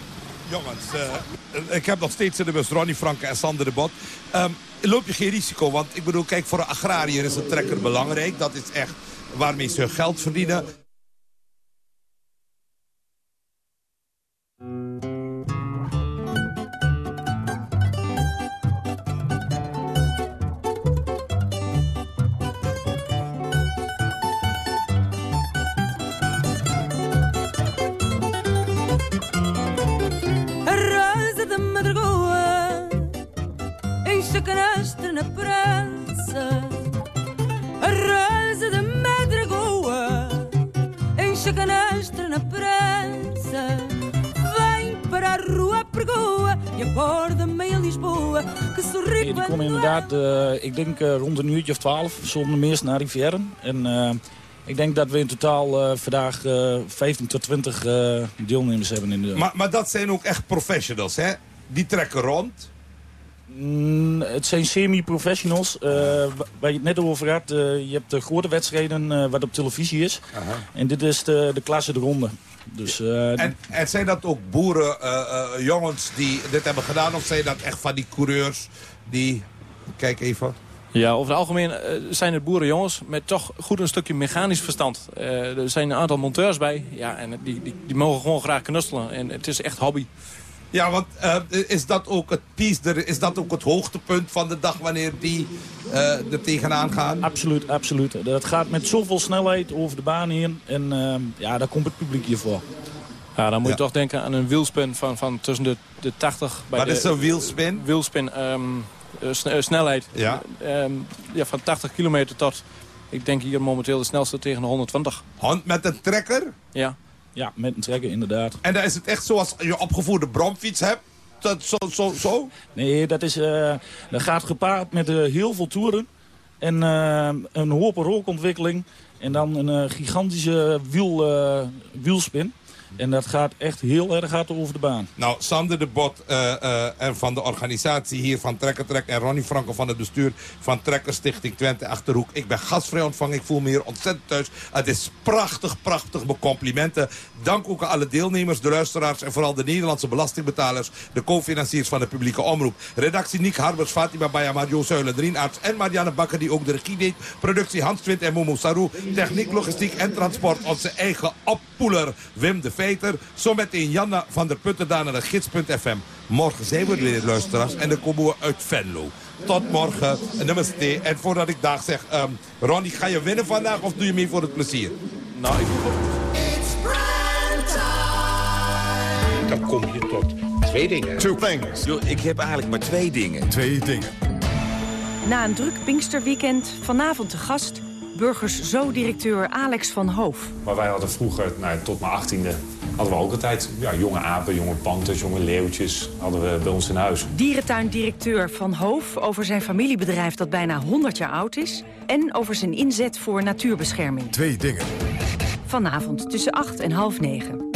Jongens, uh, ik heb nog steeds in de bus Ronnie Franke en Sander de Bot. Um, loop je geen risico? Want ik bedoel, kijk, voor een agrariër is een trekker belangrijk. Dat is echt waarmee ze hun geld verdienen. Na praça Vem para a rua pergoa E acorda meia Lisboa Que sorri Die komen inderdaad, uh, ik denk uh, rond een uurtje of twaalf Zonder meest naar Riveren En uh, ik denk dat we in totaal uh, vandaag uh, 15 tot 20 uh, deelnemers hebben. In de... maar, maar dat zijn ook echt professionals, hè? Die trekken rond. Mm, het zijn semi-professionals. Uh, waar je het net over had, uh, je hebt de grote wedstrijden uh, wat op televisie is. Aha. En dit is de, de klasse de ronde. Dus, en, en zijn dat ook boeren, jongens die dit hebben gedaan? Of zijn dat echt van die coureurs die... Kijk even. Ja, over het algemeen zijn het boerenjongens met toch goed een stukje mechanisch verstand. er zijn een aantal monteurs bij ja, en die, die, die mogen gewoon graag knutselen. En het is echt hobby. Ja, want uh, is dat ook het piece, is dat ook het hoogtepunt van de dag wanneer die uh, er tegenaan gaan? Absoluut, absoluut. Dat gaat met zoveel snelheid over de baan heen en uh, ja, daar komt het publiek hier voor. Ja, dan moet je toch denken aan een wielspin van, van tussen de, de 80... Bij Wat de, is een wielspin? Wielspin, um, snelheid. Ja. Um, ja, van 80 kilometer tot, ik denk hier momenteel de snelste tegen de 120. Hand met een trekker? Ja. Ja, met een trekker inderdaad. En dan is het echt zoals je opgevoerde bromfiets hebt? Dat, zo, zo, zo? Nee, dat, is, uh, dat gaat gepaard met uh, heel veel toeren. En uh, een hoop rookontwikkeling. En dan een gigantische wiel, wielspin. En dat gaat echt heel erg hard over de baan. Nou, Sander de Bot uh, uh, en van de organisatie hier van Trekker Trek... en Ronnie Franco van het bestuur van Trekkerstichting Twente Achterhoek. Ik ben gastvrij ontvangen. Ik voel me hier ontzettend thuis. Het is prachtig, prachtig. Mijn complimenten. Dank ook aan alle deelnemers, de luisteraars... en vooral de Nederlandse belastingbetalers... de co-financiers van de publieke omroep. Redactie Nick Harbers, Fatima Bayamar, Jo Zuilen, Rien Arts en Marianne Bakker... die ook de regie deed. Productie Hans Twint en Momo Sarou. Techniek, logistiek en transport. Onze eigen oppoeler Wim de Veter. Zometeen Janna van der Putten daar naar de gids.fm. Morgen zijn we er weer, luisteraars. En dan komen we uit Venlo. Tot morgen. Namaste. En voordat ik dag zeg... Um, Ronnie, ga je winnen vandaag of doe je mee voor het plezier? Nou, ik... Dan kom je tot twee dingen. Two things. Yo, ik heb eigenlijk maar twee dingen. Twee dingen. Na een druk Pinksterweekend vanavond te gast burgers zo-directeur Alex van Hoof. Maar wij hadden vroeger, nou, tot mijn achttiende, hadden we ook altijd ja, jonge apen, jonge panters, jonge leeuwtjes hadden we bij ons in huis. Dierentuindirecteur Van Hoof over zijn familiebedrijf dat bijna 100 jaar oud is... en over zijn inzet voor natuurbescherming. Twee dingen. Vanavond tussen 8 en half 9.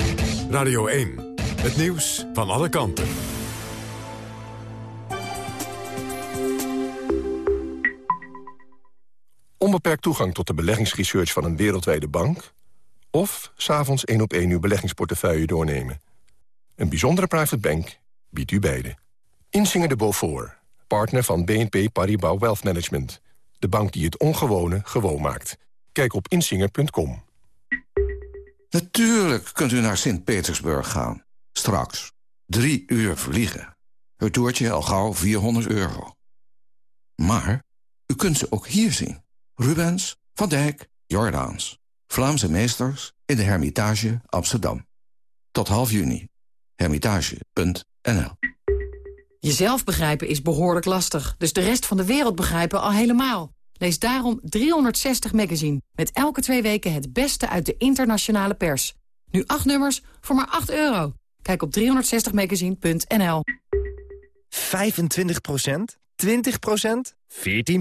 Radio 1. Het nieuws van alle kanten. Onbeperkt toegang tot de beleggingsresearch van een wereldwijde bank... of s'avonds één op één uw beleggingsportefeuille doornemen. Een bijzondere private bank biedt u beide. Insinger de Beaufort, partner van BNP Paribas Wealth Management. De bank die het ongewone gewoon maakt. Kijk op insinger.com. Natuurlijk kunt u naar Sint-Petersburg gaan. Straks. Drie uur vliegen. Het toertje al gauw 400 euro. Maar u kunt ze ook hier zien. Rubens, Van Dijk, Jordaans. Vlaamse meesters in de Hermitage Amsterdam. Tot half juni. Hermitage.nl Jezelf begrijpen is behoorlijk lastig, dus de rest van de wereld begrijpen al helemaal. Lees daarom 360 Magazine, met elke twee weken het beste uit de internationale pers. Nu acht nummers voor maar 8 euro. Kijk op 360magazine.nl 25% 20% 14